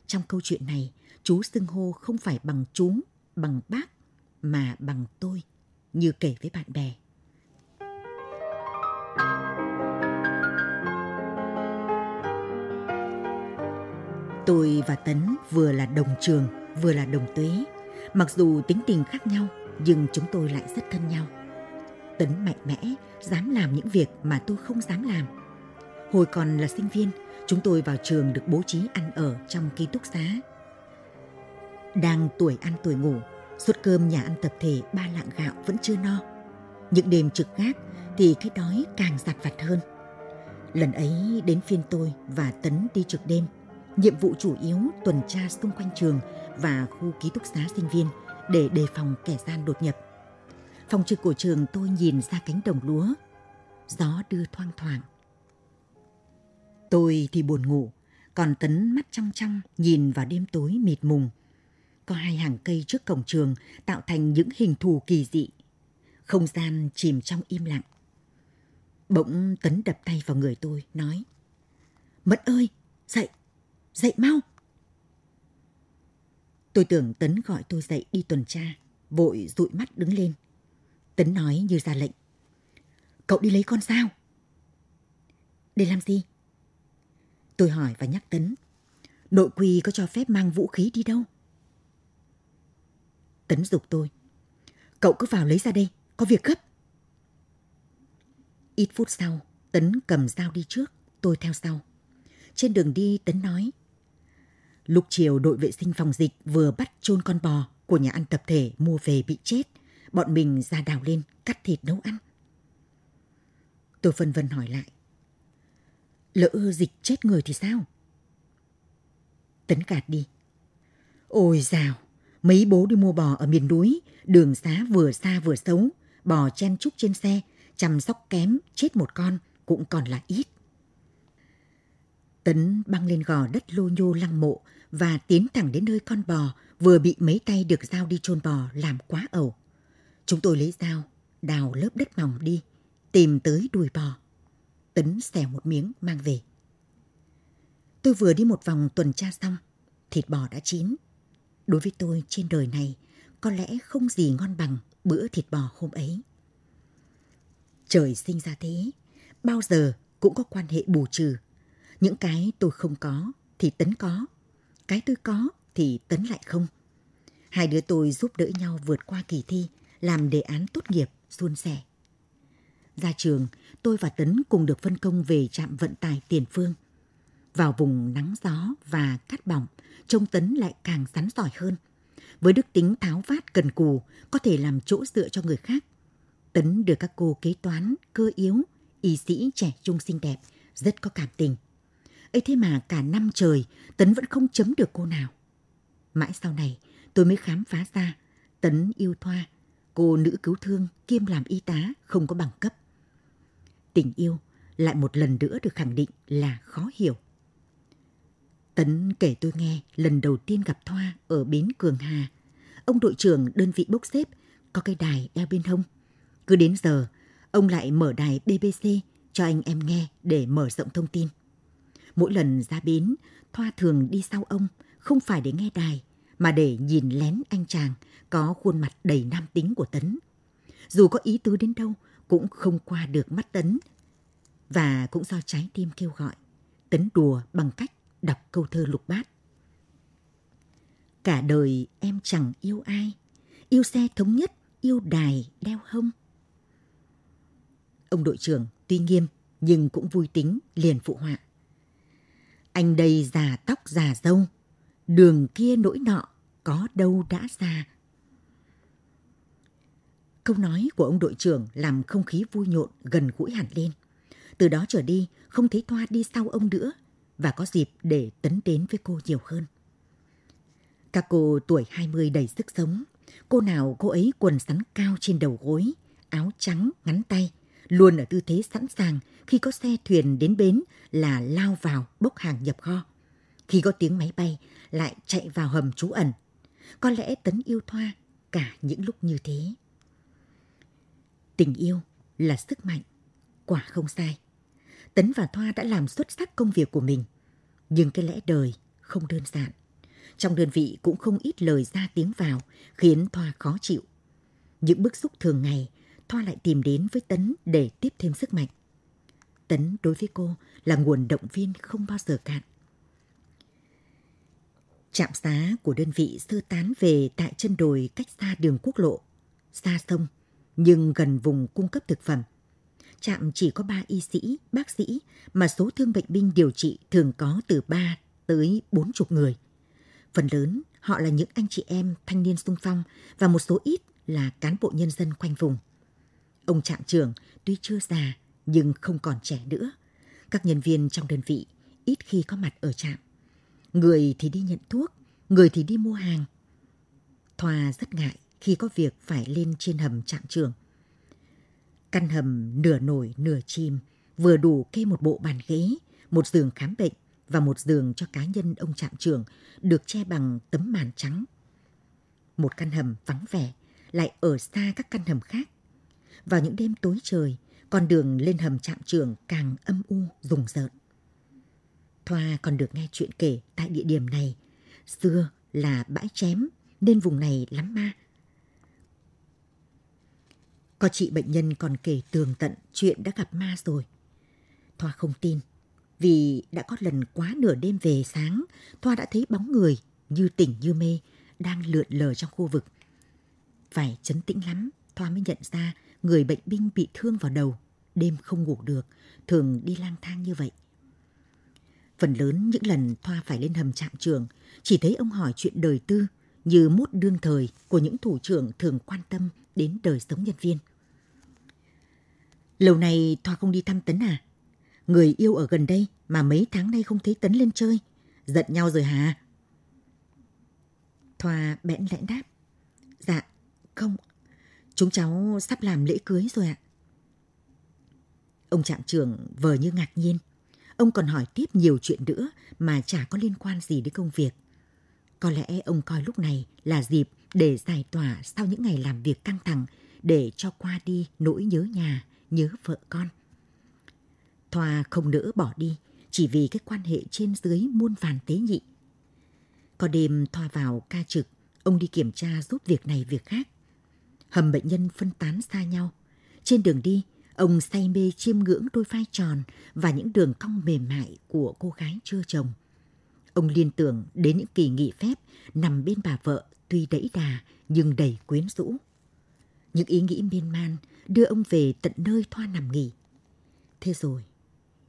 trong câu chuyện này, chú xưng hô không phải bằng chú, bằng bác, mà bằng tôi, như kể với bạn bè. Tôi và Tấn vừa là đồng trường, vừa là đồng tuế. Mặc dù tính tình khác nhau, nhưng chúng tôi lại rất thân nhau. Tấn mạnh mẽ, dám làm những việc mà tôi không dám làm. Hồi còn là sinh viên, chúng tôi vào trường được bố trí ăn ở trong ký túc xá. Đang tuổi ăn tuổi ngủ, suất cơm nhà ăn tập thể ba lạng gạo vẫn chưa no. Những đêm trực gác thì cái đói càng giặt vặt hơn. Lần ấy đến phiên tôi và Tấn đi trực đêm. Nhiệm vụ chủ yếu tuần tra xung quanh trường và khu ký túc xá sinh viên để đề phòng kẻ gian đột nhập. Phòng trực của trường tôi nhìn ra cánh đồng lúa. Gió đưa thoang thoảng. Tôi thì buồn ngủ, còn Tấn mắt trong trong nhìn vào đêm tối mịt mùng. Có hai hàng cây trước cổng trường tạo thành những hình thù kỳ dị. Không gian chìm trong im lặng. Bỗng Tấn đập tay vào người tôi, nói Mẫn ơi, dậy, dậy mau. Tôi tưởng Tấn gọi tôi dậy đi tuần tra, vội dụi mắt đứng lên. Tấn nói như ra lệnh. Cậu đi lấy con sao? Để làm gì? Tôi hỏi và nhắc Tấn. Nội quy có cho phép mang vũ khí đi đâu? Tấn dục tôi. Cậu cứ vào lấy ra đây, có việc gấp. Ít phút sau, Tấn cầm dao đi trước, tôi theo sau. Trên đường đi, Tấn nói. Lúc chiều đội vệ sinh phòng dịch vừa bắt chôn con bò của nhà ăn tập thể mua về bị chết. Bọn mình ra đào lên, cắt thịt nấu ăn. Tôi phân vân hỏi lại. Lỡ dịch chết người thì sao? Tấn gạt đi. Ôi dào, mấy bố đi mua bò ở miền núi, đường xá vừa xa vừa xấu, bò chen chúc trên xe, chăm sóc kém, chết một con cũng còn là ít. Tấn băng lên gò đất lô nhô lăng mộ và tiến thẳng đến nơi con bò vừa bị mấy tay được dao đi chôn bò làm quá ẩu. Chúng tôi lấy dao, đào lớp đất mỏng đi, tìm tới đùi bò. Tấn xẻ một miếng mang về. Tôi vừa đi một vòng tuần tra xong, thịt bò đã chín. Đối với tôi trên đời này, có lẽ không gì ngon bằng bữa thịt bò hôm ấy. Trời sinh ra thế, bao giờ cũng có quan hệ bù trừ. Những cái tôi không có thì Tấn có, cái tôi có thì Tấn lại không. Hai đứa tôi giúp đỡ nhau vượt qua kỳ thi, làm đề án tốt nghiệp, suôn sẻ. Ra trường, tôi và Tấn cùng được phân công về trạm vận tải Tiền Phương. Vào vùng nắng gió và cát bỏng, trông Tấn lại càng rắn giỏi hơn. Với đức tính tháo vát cần cù, có thể làm chỗ dựa cho người khác. Tấn được các cô kế toán, cơ yếu, y sĩ trẻ trung xinh đẹp, rất có cảm tình ấy thế mà cả năm trời, Tấn vẫn không chấm được cô nào. Mãi sau này, tôi mới khám phá ra Tấn yêu Thoa, cô nữ cứu thương kiêm làm y tá không có bằng cấp. Tình yêu lại một lần nữa được khẳng định là khó hiểu. Tấn kể tôi nghe lần đầu tiên gặp Thoa ở bến Cường Hà. Ông đội trưởng đơn vị bốc xếp có cái đài đeo bên hông. Cứ đến giờ, ông lại mở đài BBC cho anh em nghe để mở rộng thông tin. Mỗi lần ra bến, Thoa thường đi sau ông, không phải để nghe đài, mà để nhìn lén anh chàng có khuôn mặt đầy nam tính của Tấn. Dù có ý tứ đến đâu, cũng không qua được mắt Tấn. Và cũng do trái tim kêu gọi, Tấn đùa bằng cách đọc câu thơ lục bát. Cả đời em chẳng yêu ai, yêu xe thống nhất, yêu đài đeo hông. Ông đội trưởng tuy nghiêm nhưng cũng vui tính liền phụ họa. Anh đây già tóc già râu, đường kia nỗi nọ có đâu đã xa Câu nói của ông đội trưởng làm không khí vui nhộn gần gũi hẳn lên. Từ đó trở đi, không thấy Thoa đi sau ông nữa và có dịp để tấn đến với cô nhiều hơn. Các cô tuổi 20 đầy sức sống, cô nào cô ấy quần sắn cao trên đầu gối, áo trắng ngắn tay, luôn ở tư thế sẵn sàng khi có xe thuyền đến bến là lao vào bốc hàng nhập kho. Khi có tiếng máy bay lại chạy vào hầm trú ẩn. Có lẽ Tấn yêu Thoa cả những lúc như thế. Tình yêu là sức mạnh, quả không sai. Tấn và Thoa đã làm xuất sắc công việc của mình. Nhưng cái lẽ đời không đơn giản. Trong đơn vị cũng không ít lời ra tiếng vào, khiến Thoa khó chịu. Những bức xúc thường ngày, Thoa lại tìm đến với Tấn để tiếp thêm sức mạnh. Tấn đối với cô là nguồn động viên không bao giờ cạn. Trạm xá của đơn vị sơ tán về tại chân đồi cách xa đường quốc lộ, xa sông, nhưng gần vùng cung cấp thực phẩm. Trạm chỉ có 3 y sĩ, bác sĩ, mà số thương bệnh binh điều trị thường có từ 3 tới 40 người. Phần lớn họ là những anh chị em thanh niên sung phong và một số ít là cán bộ nhân dân quanh vùng. Ông trạm trưởng tuy chưa già nhưng không còn trẻ nữa. Các nhân viên trong đơn vị ít khi có mặt ở trạm. Người thì đi nhận thuốc, người thì đi mua hàng. Thoa rất ngại khi có việc phải lên trên hầm trạm trường. Căn hầm nửa nổi nửa chìm, vừa đủ kê một bộ bàn ghế, một giường khám bệnh và một giường cho cá nhân ông trạm trưởng được che bằng tấm màn trắng. Một căn hầm vắng vẻ, lại ở xa các căn hầm khác. Vào những đêm tối trời, con đường lên hầm trạm trường càng âm u, rùng rợn. Thoa còn được nghe chuyện kể tại địa điểm này. Xưa là bãi chém, nên vùng này lắm ma. Có chị bệnh nhân còn kể tường tận chuyện đã gặp ma rồi. Thoa không tin, vì đã có lần quá nửa đêm về sáng, Thoa đã thấy bóng người như tỉnh như mê đang lượn lờ trong khu vực. Phải chấn tĩnh lắm, Thoa mới nhận ra người bệnh binh bị thương vào đầu, đêm không ngủ được, thường đi lang thang như vậy. Phần lớn những lần Thoa phải lên hầm trạm trường, chỉ thấy ông hỏi chuyện đời tư như mốt đương thời của những thủ trưởng thường quan tâm đến đời sống nhân viên. Lâu nay Thoa không đi thăm Tấn à? Người yêu ở gần đây mà mấy tháng nay không thấy Tấn lên chơi. Giận nhau rồi hả? Thoa bẽn lẽn đáp. Dạ, không. Chúng cháu sắp làm lễ cưới rồi ạ. Ông trạm trưởng vờ như ngạc nhiên. Ông còn hỏi tiếp nhiều chuyện nữa mà chả có liên quan gì đến công việc. Có lẽ ông coi lúc này là dịp để giải tỏa sau những ngày làm việc căng thẳng để cho qua đi nỗi nhớ nhà, nhớ vợ con. Thoa không nỡ bỏ đi chỉ vì cái quan hệ trên dưới muôn vàn tế nhị. Có đêm Thoa vào ca trực, ông đi kiểm tra giúp việc này việc khác. Hầm bệnh nhân phân tán xa nhau. Trên đường đi, ông say mê chiêm ngưỡng đôi vai tròn và những đường cong mềm mại của cô gái chưa chồng. Ông liên tưởng đến những kỳ nghỉ phép nằm bên bà vợ tuy đẫy đà nhưng đầy quyến rũ. Những ý nghĩ miên man đưa ông về tận nơi Thoa nằm nghỉ. Thế rồi,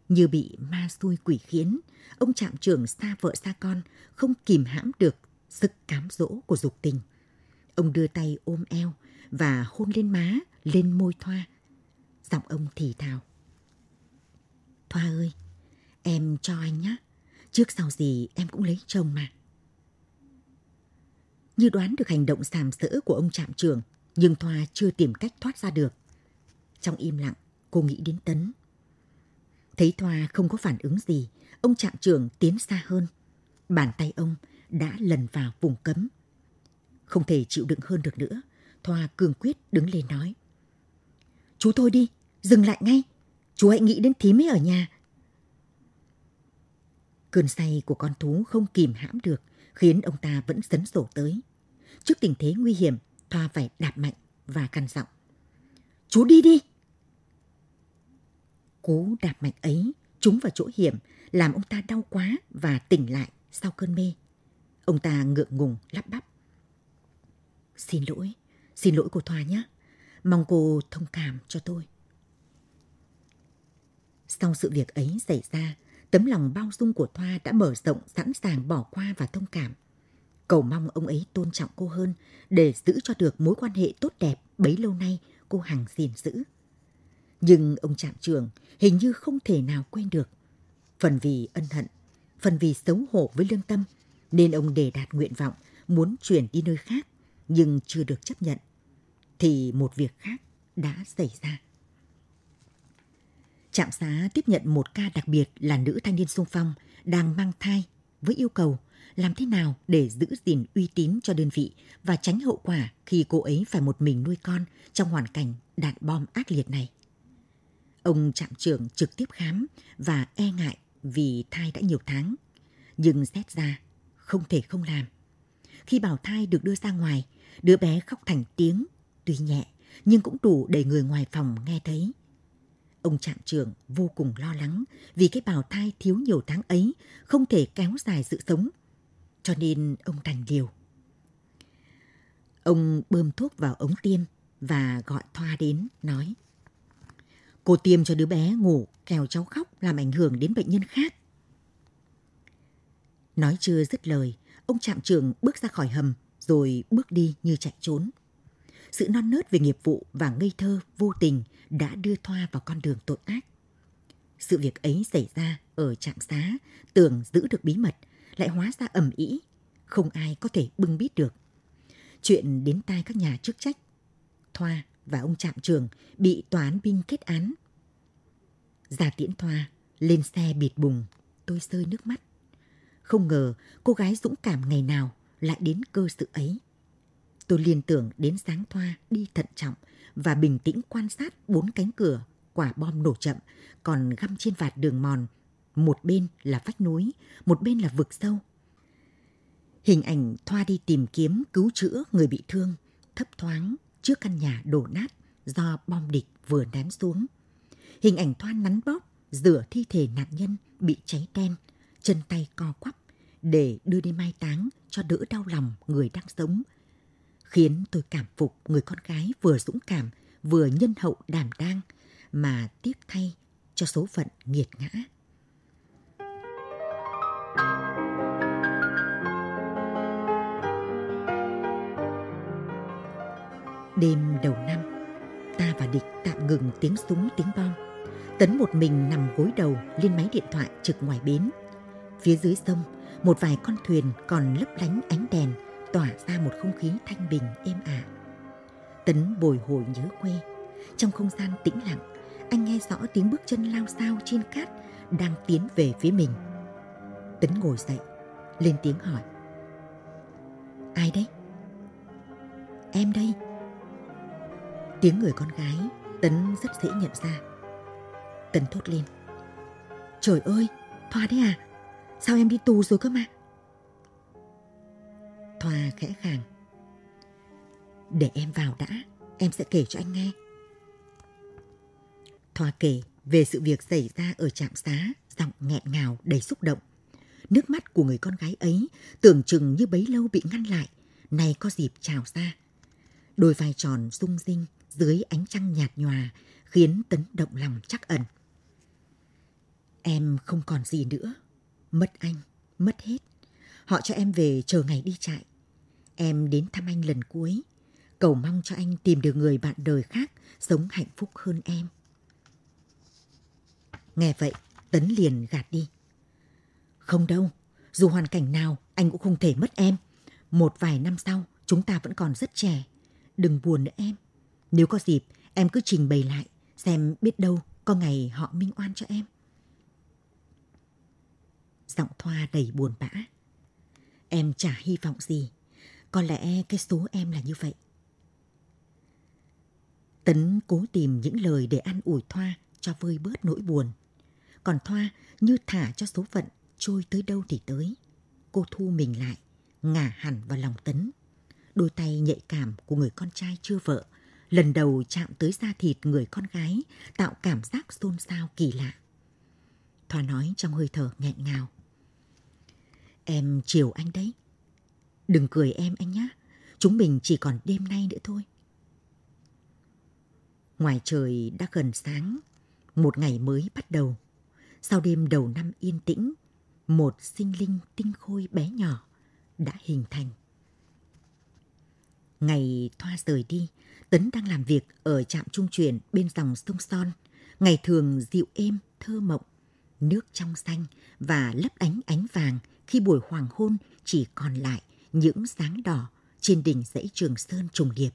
như bị ma xui quỷ khiến, ông trạm trưởng xa vợ xa con không kìm hãm được sức cám dỗ của dục tình. Ông đưa tay ôm eo và hôn lên má, lên môi Thoa. Giọng ông thì thào. Thoa ơi, em cho anh nhé. Trước sau gì em cũng lấy chồng mà. Như đoán được hành động sàm sỡ của ông trạm trưởng, nhưng Thoa chưa tìm cách thoát ra được. Trong im lặng, cô nghĩ đến Tấn. Thấy Thoa không có phản ứng gì, ông trạm trưởng tiến xa hơn. Bàn tay ông đã lần vào vùng cấm. Không thể chịu đựng hơn được nữa, Thoa cường quyết đứng lên nói. Chú thôi đi, dừng lại ngay. Chú hãy nghĩ đến thím ấy ở nhà. Cơn say của con thú không kìm hãm được, khiến ông ta vẫn sấn sổ tới. Trước tình thế nguy hiểm, Thoa phải đạp mạnh và căn giọng. Chú đi đi! Cú đạp mạnh ấy trúng vào chỗ hiểm, làm ông ta đau quá và tỉnh lại sau cơn mê. Ông ta ngượng ngùng lắp bắp. Xin lỗi, xin lỗi cô Thoa nhé. Mong cô thông cảm cho tôi. Sau sự việc ấy xảy ra, tấm lòng bao dung của Thoa đã mở rộng sẵn sàng bỏ qua và thông cảm. Cầu mong ông ấy tôn trọng cô hơn để giữ cho được mối quan hệ tốt đẹp bấy lâu nay cô hằng gìn giữ. Nhưng ông trạm trưởng hình như không thể nào quên được. Phần vì ân hận, phần vì xấu hổ với lương tâm, nên ông đề đạt nguyện vọng muốn chuyển đi nơi khác nhưng chưa được chấp nhận. Thì một việc khác đã xảy ra. Trạm xá tiếp nhận một ca đặc biệt là nữ thanh niên sung phong đang mang thai với yêu cầu làm thế nào để giữ gìn uy tín cho đơn vị và tránh hậu quả khi cô ấy phải một mình nuôi con trong hoàn cảnh đạn bom ác liệt này. Ông trạm trưởng trực tiếp khám và e ngại vì thai đã nhiều tháng. Nhưng xét ra, không thể không làm. Khi bảo thai được đưa ra ngoài, đứa bé khóc thành tiếng, tuy nhẹ nhưng cũng đủ để người ngoài phòng nghe thấy. Ông trạm trưởng vô cùng lo lắng vì cái bào thai thiếu nhiều tháng ấy không thể kéo dài sự sống. Cho nên ông đành điều. Ông bơm thuốc vào ống tiêm và gọi Thoa đến, nói. Cô tiêm cho đứa bé ngủ, kèo cháu khóc làm ảnh hưởng đến bệnh nhân khác. Nói chưa dứt lời, ông trạm trưởng bước ra khỏi hầm rồi bước đi như chạy trốn. Sự non nớt về nghiệp vụ và ngây thơ vô tình đã đưa Thoa vào con đường tội ác. Sự việc ấy xảy ra ở trạm xá, tưởng giữ được bí mật, lại hóa ra ầm ĩ, không ai có thể bưng biết được. Chuyện đến tai các nhà chức trách. Thoa và ông trạm trường bị tòa án binh kết án. Già tiễn Thoa, lên xe bịt bùng, tôi rơi nước mắt. Không ngờ cô gái dũng cảm ngày nào lại đến cơ sự ấy. Tôi liên tưởng đến sáng thoa đi thận trọng và bình tĩnh quan sát bốn cánh cửa quả bom nổ chậm còn găm trên vạt đường mòn một bên là vách núi, một bên là vực sâu. Hình ảnh Thoa đi tìm kiếm cứu chữa người bị thương, thấp thoáng trước căn nhà đổ nát do bom địch vừa ném xuống. Hình ảnh Thoa nắn bóp rửa thi thể nạn nhân bị cháy đen, chân tay co quắp để đưa đi mai táng cho đỡ đau lòng người đang sống. Khiến tôi cảm phục người con gái vừa dũng cảm, vừa nhân hậu đảm đang mà tiếc thay cho số phận nghiệt ngã. Đêm đầu năm, ta và địch tạm ngừng tiếng súng tiếng bom. Tấn một mình nằm gối đầu lên máy điện thoại trực ngoài bến. Phía dưới sông, một vài con thuyền còn lấp lánh ánh đèn tỏa ra một không khí thanh bình êm ả. Tấn bồi hồi nhớ quê. Trong không gian tĩnh lặng, anh nghe rõ tiếng bước chân lao sao trên cát đang tiến về phía mình. Tấn ngồi dậy, lên tiếng hỏi. Ai đấy? Em đây. Tiếng người con gái, Tấn rất dễ nhận ra. Tấn thốt lên. Trời ơi, Thoa đấy à? Sao em đi tù rồi cơ mà? Thoa khẽ khàng. Để em vào đã, em sẽ kể cho anh nghe. Thoa kể về sự việc xảy ra ở trạm xá, giọng nghẹn ngào đầy xúc động. Nước mắt của người con gái ấy tưởng chừng như bấy lâu bị ngăn lại, nay có dịp trào ra. Đôi vai tròn rung rinh dưới ánh trăng nhạt nhòa khiến Tấn động lòng chắc ẩn. Em không còn gì nữa. Mất anh, mất hết. Họ cho em về chờ ngày đi trại. Em đến thăm anh lần cuối, cầu mong cho anh tìm được người bạn đời khác sống hạnh phúc hơn em. Nghe vậy, Tấn liền gạt đi. Không đâu, dù hoàn cảnh nào anh cũng không thể mất em. Một vài năm sau, chúng ta vẫn còn rất trẻ. Đừng buồn nữa em. Nếu có dịp, em cứ trình bày lại, xem biết đâu có ngày họ minh oan cho em. Giọng Thoa đầy buồn bã. Em chả hy vọng gì. Có lẽ cái số em là như vậy. Tấn cố tìm những lời để ăn ủi Thoa cho vơi bớt nỗi buồn. Còn Thoa như thả cho số phận trôi tới đâu thì tới. Cô thu mình lại, ngả hẳn vào lòng Tấn. Đôi tay nhạy cảm của người con trai chưa vợ, lần đầu chạm tới da thịt người con gái, tạo cảm giác xôn xao kỳ lạ. Thoa nói trong hơi thở nghẹn ngào. Em chiều anh đấy. Đừng cười em anh nhé. Chúng mình chỉ còn đêm nay nữa thôi. Ngoài trời đã gần sáng, một ngày mới bắt đầu. Sau đêm đầu năm yên tĩnh, một sinh linh tinh khôi bé nhỏ đã hình thành. Ngày Thoa rời đi, Tấn đang làm việc ở trạm trung chuyển bên dòng sông Son. Ngày thường dịu êm, thơ mộng, nước trong xanh và lấp ánh ánh vàng khi buổi hoàng hôn chỉ còn lại những sáng đỏ trên đỉnh dãy Trường Sơn trùng điệp.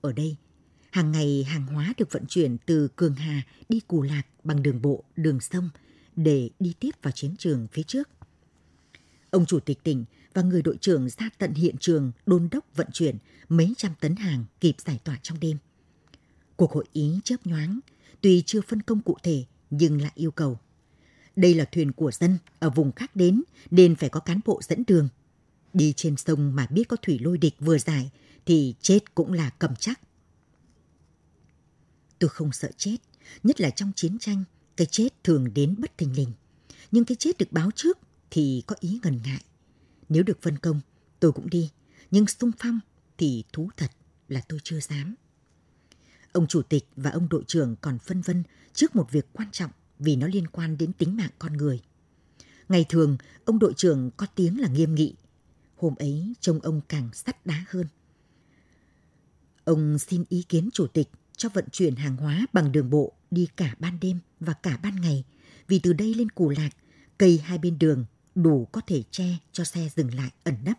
Ở đây, hàng ngày hàng hóa được vận chuyển từ Cường Hà đi Cù Lạc bằng đường bộ, đường sông để đi tiếp vào chiến trường phía trước. Ông chủ tịch tỉnh và người đội trưởng ra tận hiện trường đôn đốc vận chuyển mấy trăm tấn hàng kịp giải tỏa trong đêm. Cuộc hội ý chớp nhoáng, tuy chưa phân công cụ thể nhưng lại yêu cầu đây là thuyền của dân ở vùng khác đến nên phải có cán bộ dẫn đường. Đi trên sông mà biết có thủy lôi địch vừa giải thì chết cũng là cầm chắc. Tôi không sợ chết, nhất là trong chiến tranh, cái chết thường đến bất thình lình. Nhưng cái chết được báo trước thì có ý ngần ngại. Nếu được phân công, tôi cũng đi. Nhưng sung phong thì thú thật là tôi chưa dám. Ông chủ tịch và ông đội trưởng còn phân vân trước một việc quan trọng vì nó liên quan đến tính mạng con người. Ngày thường, ông đội trưởng có tiếng là nghiêm nghị. Hôm ấy, trông ông càng sắt đá hơn. Ông xin ý kiến chủ tịch cho vận chuyển hàng hóa bằng đường bộ đi cả ban đêm và cả ban ngày, vì từ đây lên Cù Lạc, cây hai bên đường đủ có thể che cho xe dừng lại ẩn nấp.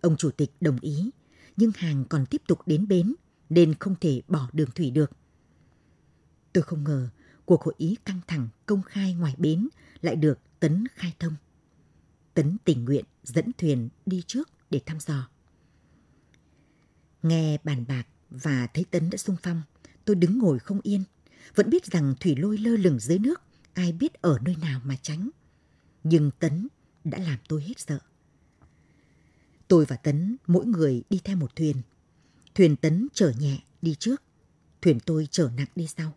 Ông chủ tịch đồng ý, nhưng hàng còn tiếp tục đến bến nên không thể bỏ đường thủy được. Tôi không ngờ cuộc hội ý căng thẳng công khai ngoài bến lại được Tấn khai thông. Tấn tình nguyện dẫn thuyền đi trước để thăm dò. Nghe bàn bạc và thấy Tấn đã sung phong, tôi đứng ngồi không yên. Vẫn biết rằng thủy lôi lơ lửng dưới nước ai biết ở nơi nào mà tránh. Nhưng Tấn đã làm tôi hết sợ. Tôi và Tấn mỗi người đi theo một thuyền. Thuyền Tấn chở nhẹ đi trước, thuyền tôi chở nặng đi sau.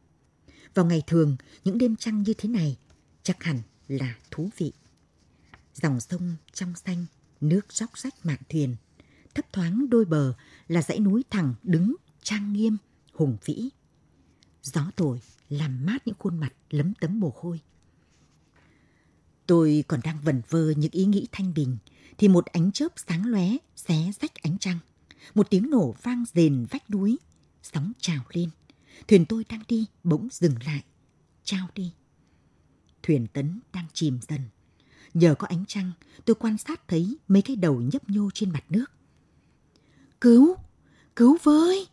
Vào ngày thường, những đêm trăng như thế này chắc hẳn là thú vị. Dòng sông trong xanh, nước róc rách mạn thuyền. Thấp thoáng đôi bờ là dãy núi thẳng đứng, trang nghiêm, hùng vĩ. Gió thổi làm mát những khuôn mặt lấm tấm mồ hôi. Tôi còn đang vẩn vơ những ý nghĩ thanh bình, thì một ánh chớp sáng lóe xé rách ánh trăng. Một tiếng nổ vang rền vách núi, sóng trào lên. Thuyền tôi đang đi bỗng dừng lại, trao đi. Thuyền tấn đang chìm dần. Nhờ có ánh trăng, tôi quan sát thấy mấy cái đầu nhấp nhô trên mặt nước. Cứu! Cứu với!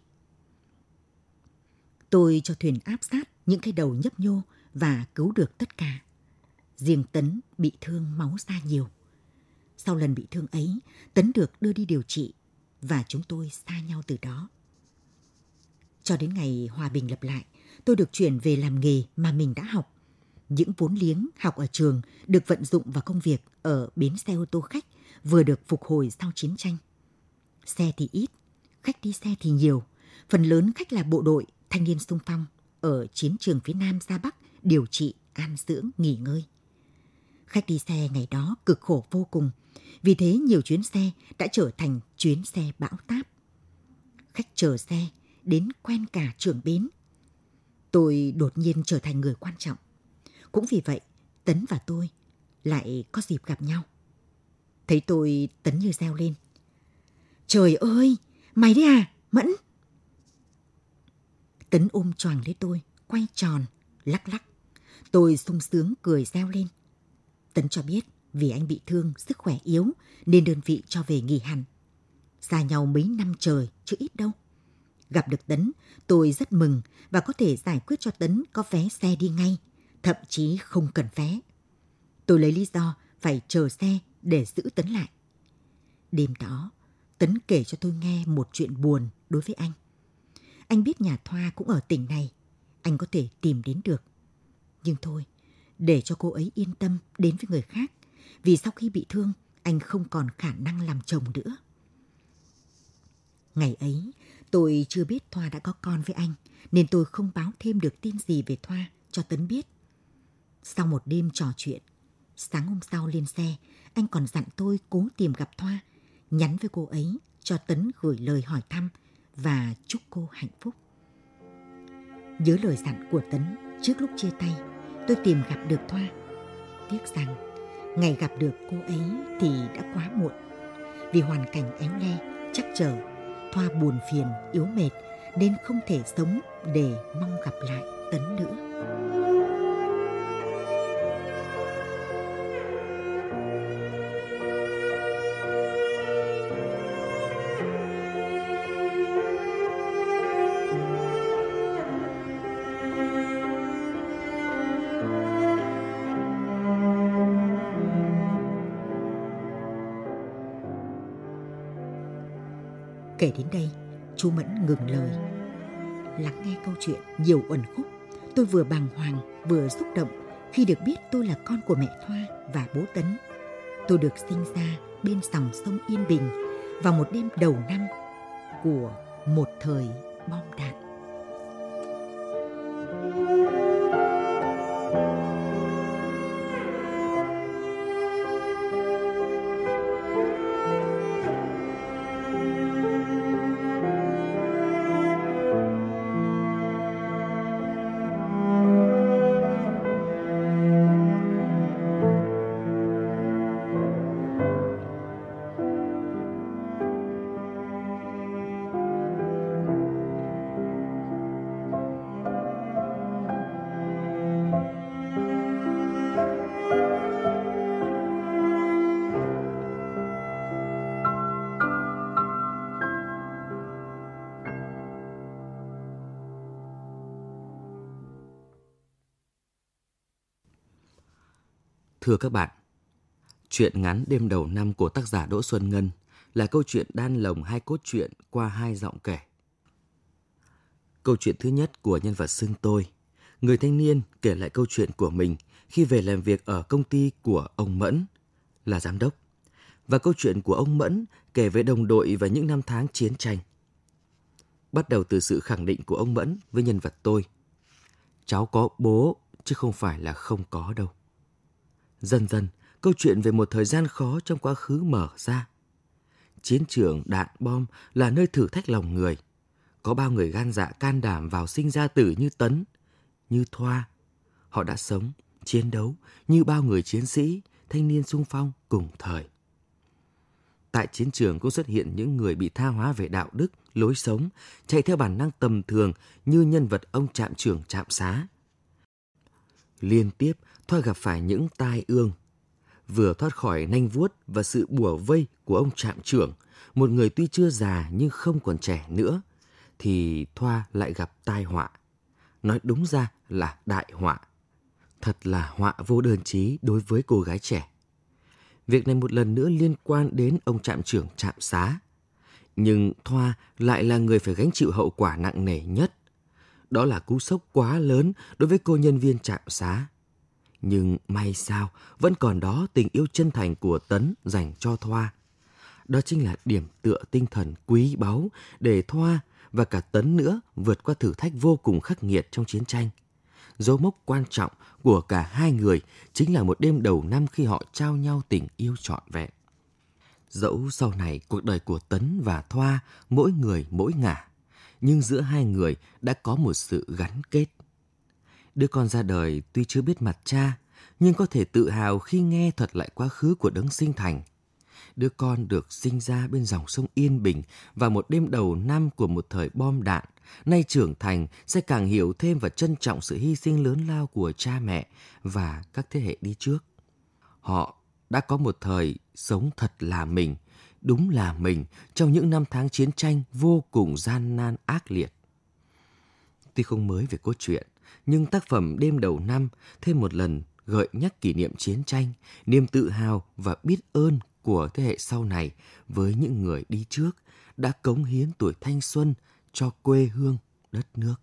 Tôi cho thuyền áp sát những cái đầu nhấp nhô và cứu được tất cả. Riêng Tấn bị thương máu ra nhiều. Sau lần bị thương ấy, Tấn được đưa đi điều trị và chúng tôi xa nhau từ đó. Cho đến ngày hòa bình lập lại, tôi được chuyển về làm nghề mà mình đã học. Những vốn liếng học ở trường được vận dụng vào công việc ở bến xe ô tô khách vừa được phục hồi sau chiến tranh. Xe thì ít, khách đi xe thì nhiều. Phần lớn khách là bộ đội, thanh niên sung phong ở chiến trường phía Nam ra Bắc điều trị, an dưỡng, nghỉ ngơi. Khách đi xe ngày đó cực khổ vô cùng, vì thế nhiều chuyến xe đã trở thành chuyến xe bão táp. Khách chờ xe đến quen cả trưởng bến. Tôi đột nhiên trở thành người quan trọng. Cũng vì vậy, Tấn và tôi lại có dịp gặp nhau. Thấy tôi Tấn như reo lên. Trời ơi, mày đấy à, Mẫn? Tấn ôm choàng lấy tôi, quay tròn, lắc lắc. Tôi sung sướng cười reo lên. Tấn cho biết vì anh bị thương, sức khỏe yếu nên đơn vị cho về nghỉ hẳn. Xa nhau mấy năm trời chứ ít đâu. Gặp được Tấn, tôi rất mừng và có thể giải quyết cho Tấn có vé xe đi ngay, thậm chí không cần vé. Tôi lấy lý do phải chờ xe để giữ Tấn lại. Đêm đó, Tấn kể cho tôi nghe một chuyện buồn đối với anh. Anh biết nhà Thoa cũng ở tỉnh này, anh có thể tìm đến được. Nhưng thôi, để cho cô ấy yên tâm đến với người khác, vì sau khi bị thương, anh không còn khả năng làm chồng nữa. Ngày ấy, tôi chưa biết Thoa đã có con với anh, nên tôi không báo thêm được tin gì về Thoa cho Tấn biết. Sau một đêm trò chuyện, sáng hôm sau lên xe, anh còn dặn tôi cố tìm gặp Thoa, nhắn với cô ấy cho Tấn gửi lời hỏi thăm và chúc cô hạnh phúc. Nhớ lời dặn của Tấn trước lúc chia tay, tôi tìm gặp được Thoa. Tiếc rằng, ngày gặp được cô ấy thì đã quá muộn. Vì hoàn cảnh éo le, chắc chờ, Thoa buồn phiền, yếu mệt nên không thể sống để mong gặp lại Tấn nữa. Kể đến đây, chú Mẫn ngừng lời. Lắng nghe câu chuyện nhiều uẩn khúc, tôi vừa bàng hoàng vừa xúc động khi được biết tôi là con của mẹ Thoa và bố Tấn. Tôi được sinh ra bên dòng sông Yên Bình vào một đêm đầu năm của một thời bom đạn. Thưa các bạn, chuyện ngắn đêm đầu năm của tác giả Đỗ Xuân Ngân là câu chuyện đan lồng hai cốt truyện qua hai giọng kể. Câu chuyện thứ nhất của nhân vật xưng tôi, người thanh niên kể lại câu chuyện của mình khi về làm việc ở công ty của ông Mẫn là giám đốc và câu chuyện của ông Mẫn kể về đồng đội và những năm tháng chiến tranh. Bắt đầu từ sự khẳng định của ông Mẫn với nhân vật tôi. Cháu có bố chứ không phải là không có đâu. Dần dần, câu chuyện về một thời gian khó trong quá khứ mở ra. Chiến trường đạn bom là nơi thử thách lòng người. Có bao người gan dạ can đảm vào sinh ra tử như Tấn, như Thoa. Họ đã sống, chiến đấu như bao người chiến sĩ, thanh niên sung phong cùng thời. Tại chiến trường cũng xuất hiện những người bị tha hóa về đạo đức, lối sống, chạy theo bản năng tầm thường như nhân vật ông trạm trưởng trạm xá. Liên tiếp Thoa gặp phải những tai ương. Vừa thoát khỏi nanh vuốt và sự bùa vây của ông trạm trưởng, một người tuy chưa già nhưng không còn trẻ nữa, thì Thoa lại gặp tai họa. Nói đúng ra là đại họa. Thật là họa vô đơn chí đối với cô gái trẻ. Việc này một lần nữa liên quan đến ông trạm trưởng trạm xá. Nhưng Thoa lại là người phải gánh chịu hậu quả nặng nề nhất. Đó là cú sốc quá lớn đối với cô nhân viên trạm xá. Nhưng may sao vẫn còn đó tình yêu chân thành của Tấn dành cho Thoa. Đó chính là điểm tựa tinh thần quý báu để Thoa và cả Tấn nữa vượt qua thử thách vô cùng khắc nghiệt trong chiến tranh. Dấu mốc quan trọng của cả hai người chính là một đêm đầu năm khi họ trao nhau tình yêu trọn vẹn. Dẫu sau này cuộc đời của Tấn và Thoa mỗi người mỗi ngả, nhưng giữa hai người đã có một sự gắn kết. Đứa con ra đời tuy chưa biết mặt cha, nhưng có thể tự hào khi nghe thuật lại quá khứ của đấng sinh thành. Đứa con được sinh ra bên dòng sông Yên Bình và một đêm đầu năm của một thời bom đạn, nay trưởng thành sẽ càng hiểu thêm và trân trọng sự hy sinh lớn lao của cha mẹ và các thế hệ đi trước. Họ đã có một thời sống thật là mình, đúng là mình trong những năm tháng chiến tranh vô cùng gian nan ác liệt. Tuy không mới về cốt truyện, nhưng tác phẩm Đêm đầu năm thêm một lần gợi nhắc kỷ niệm chiến tranh, niềm tự hào và biết ơn của thế hệ sau này với những người đi trước đã cống hiến tuổi thanh xuân cho quê hương đất nước.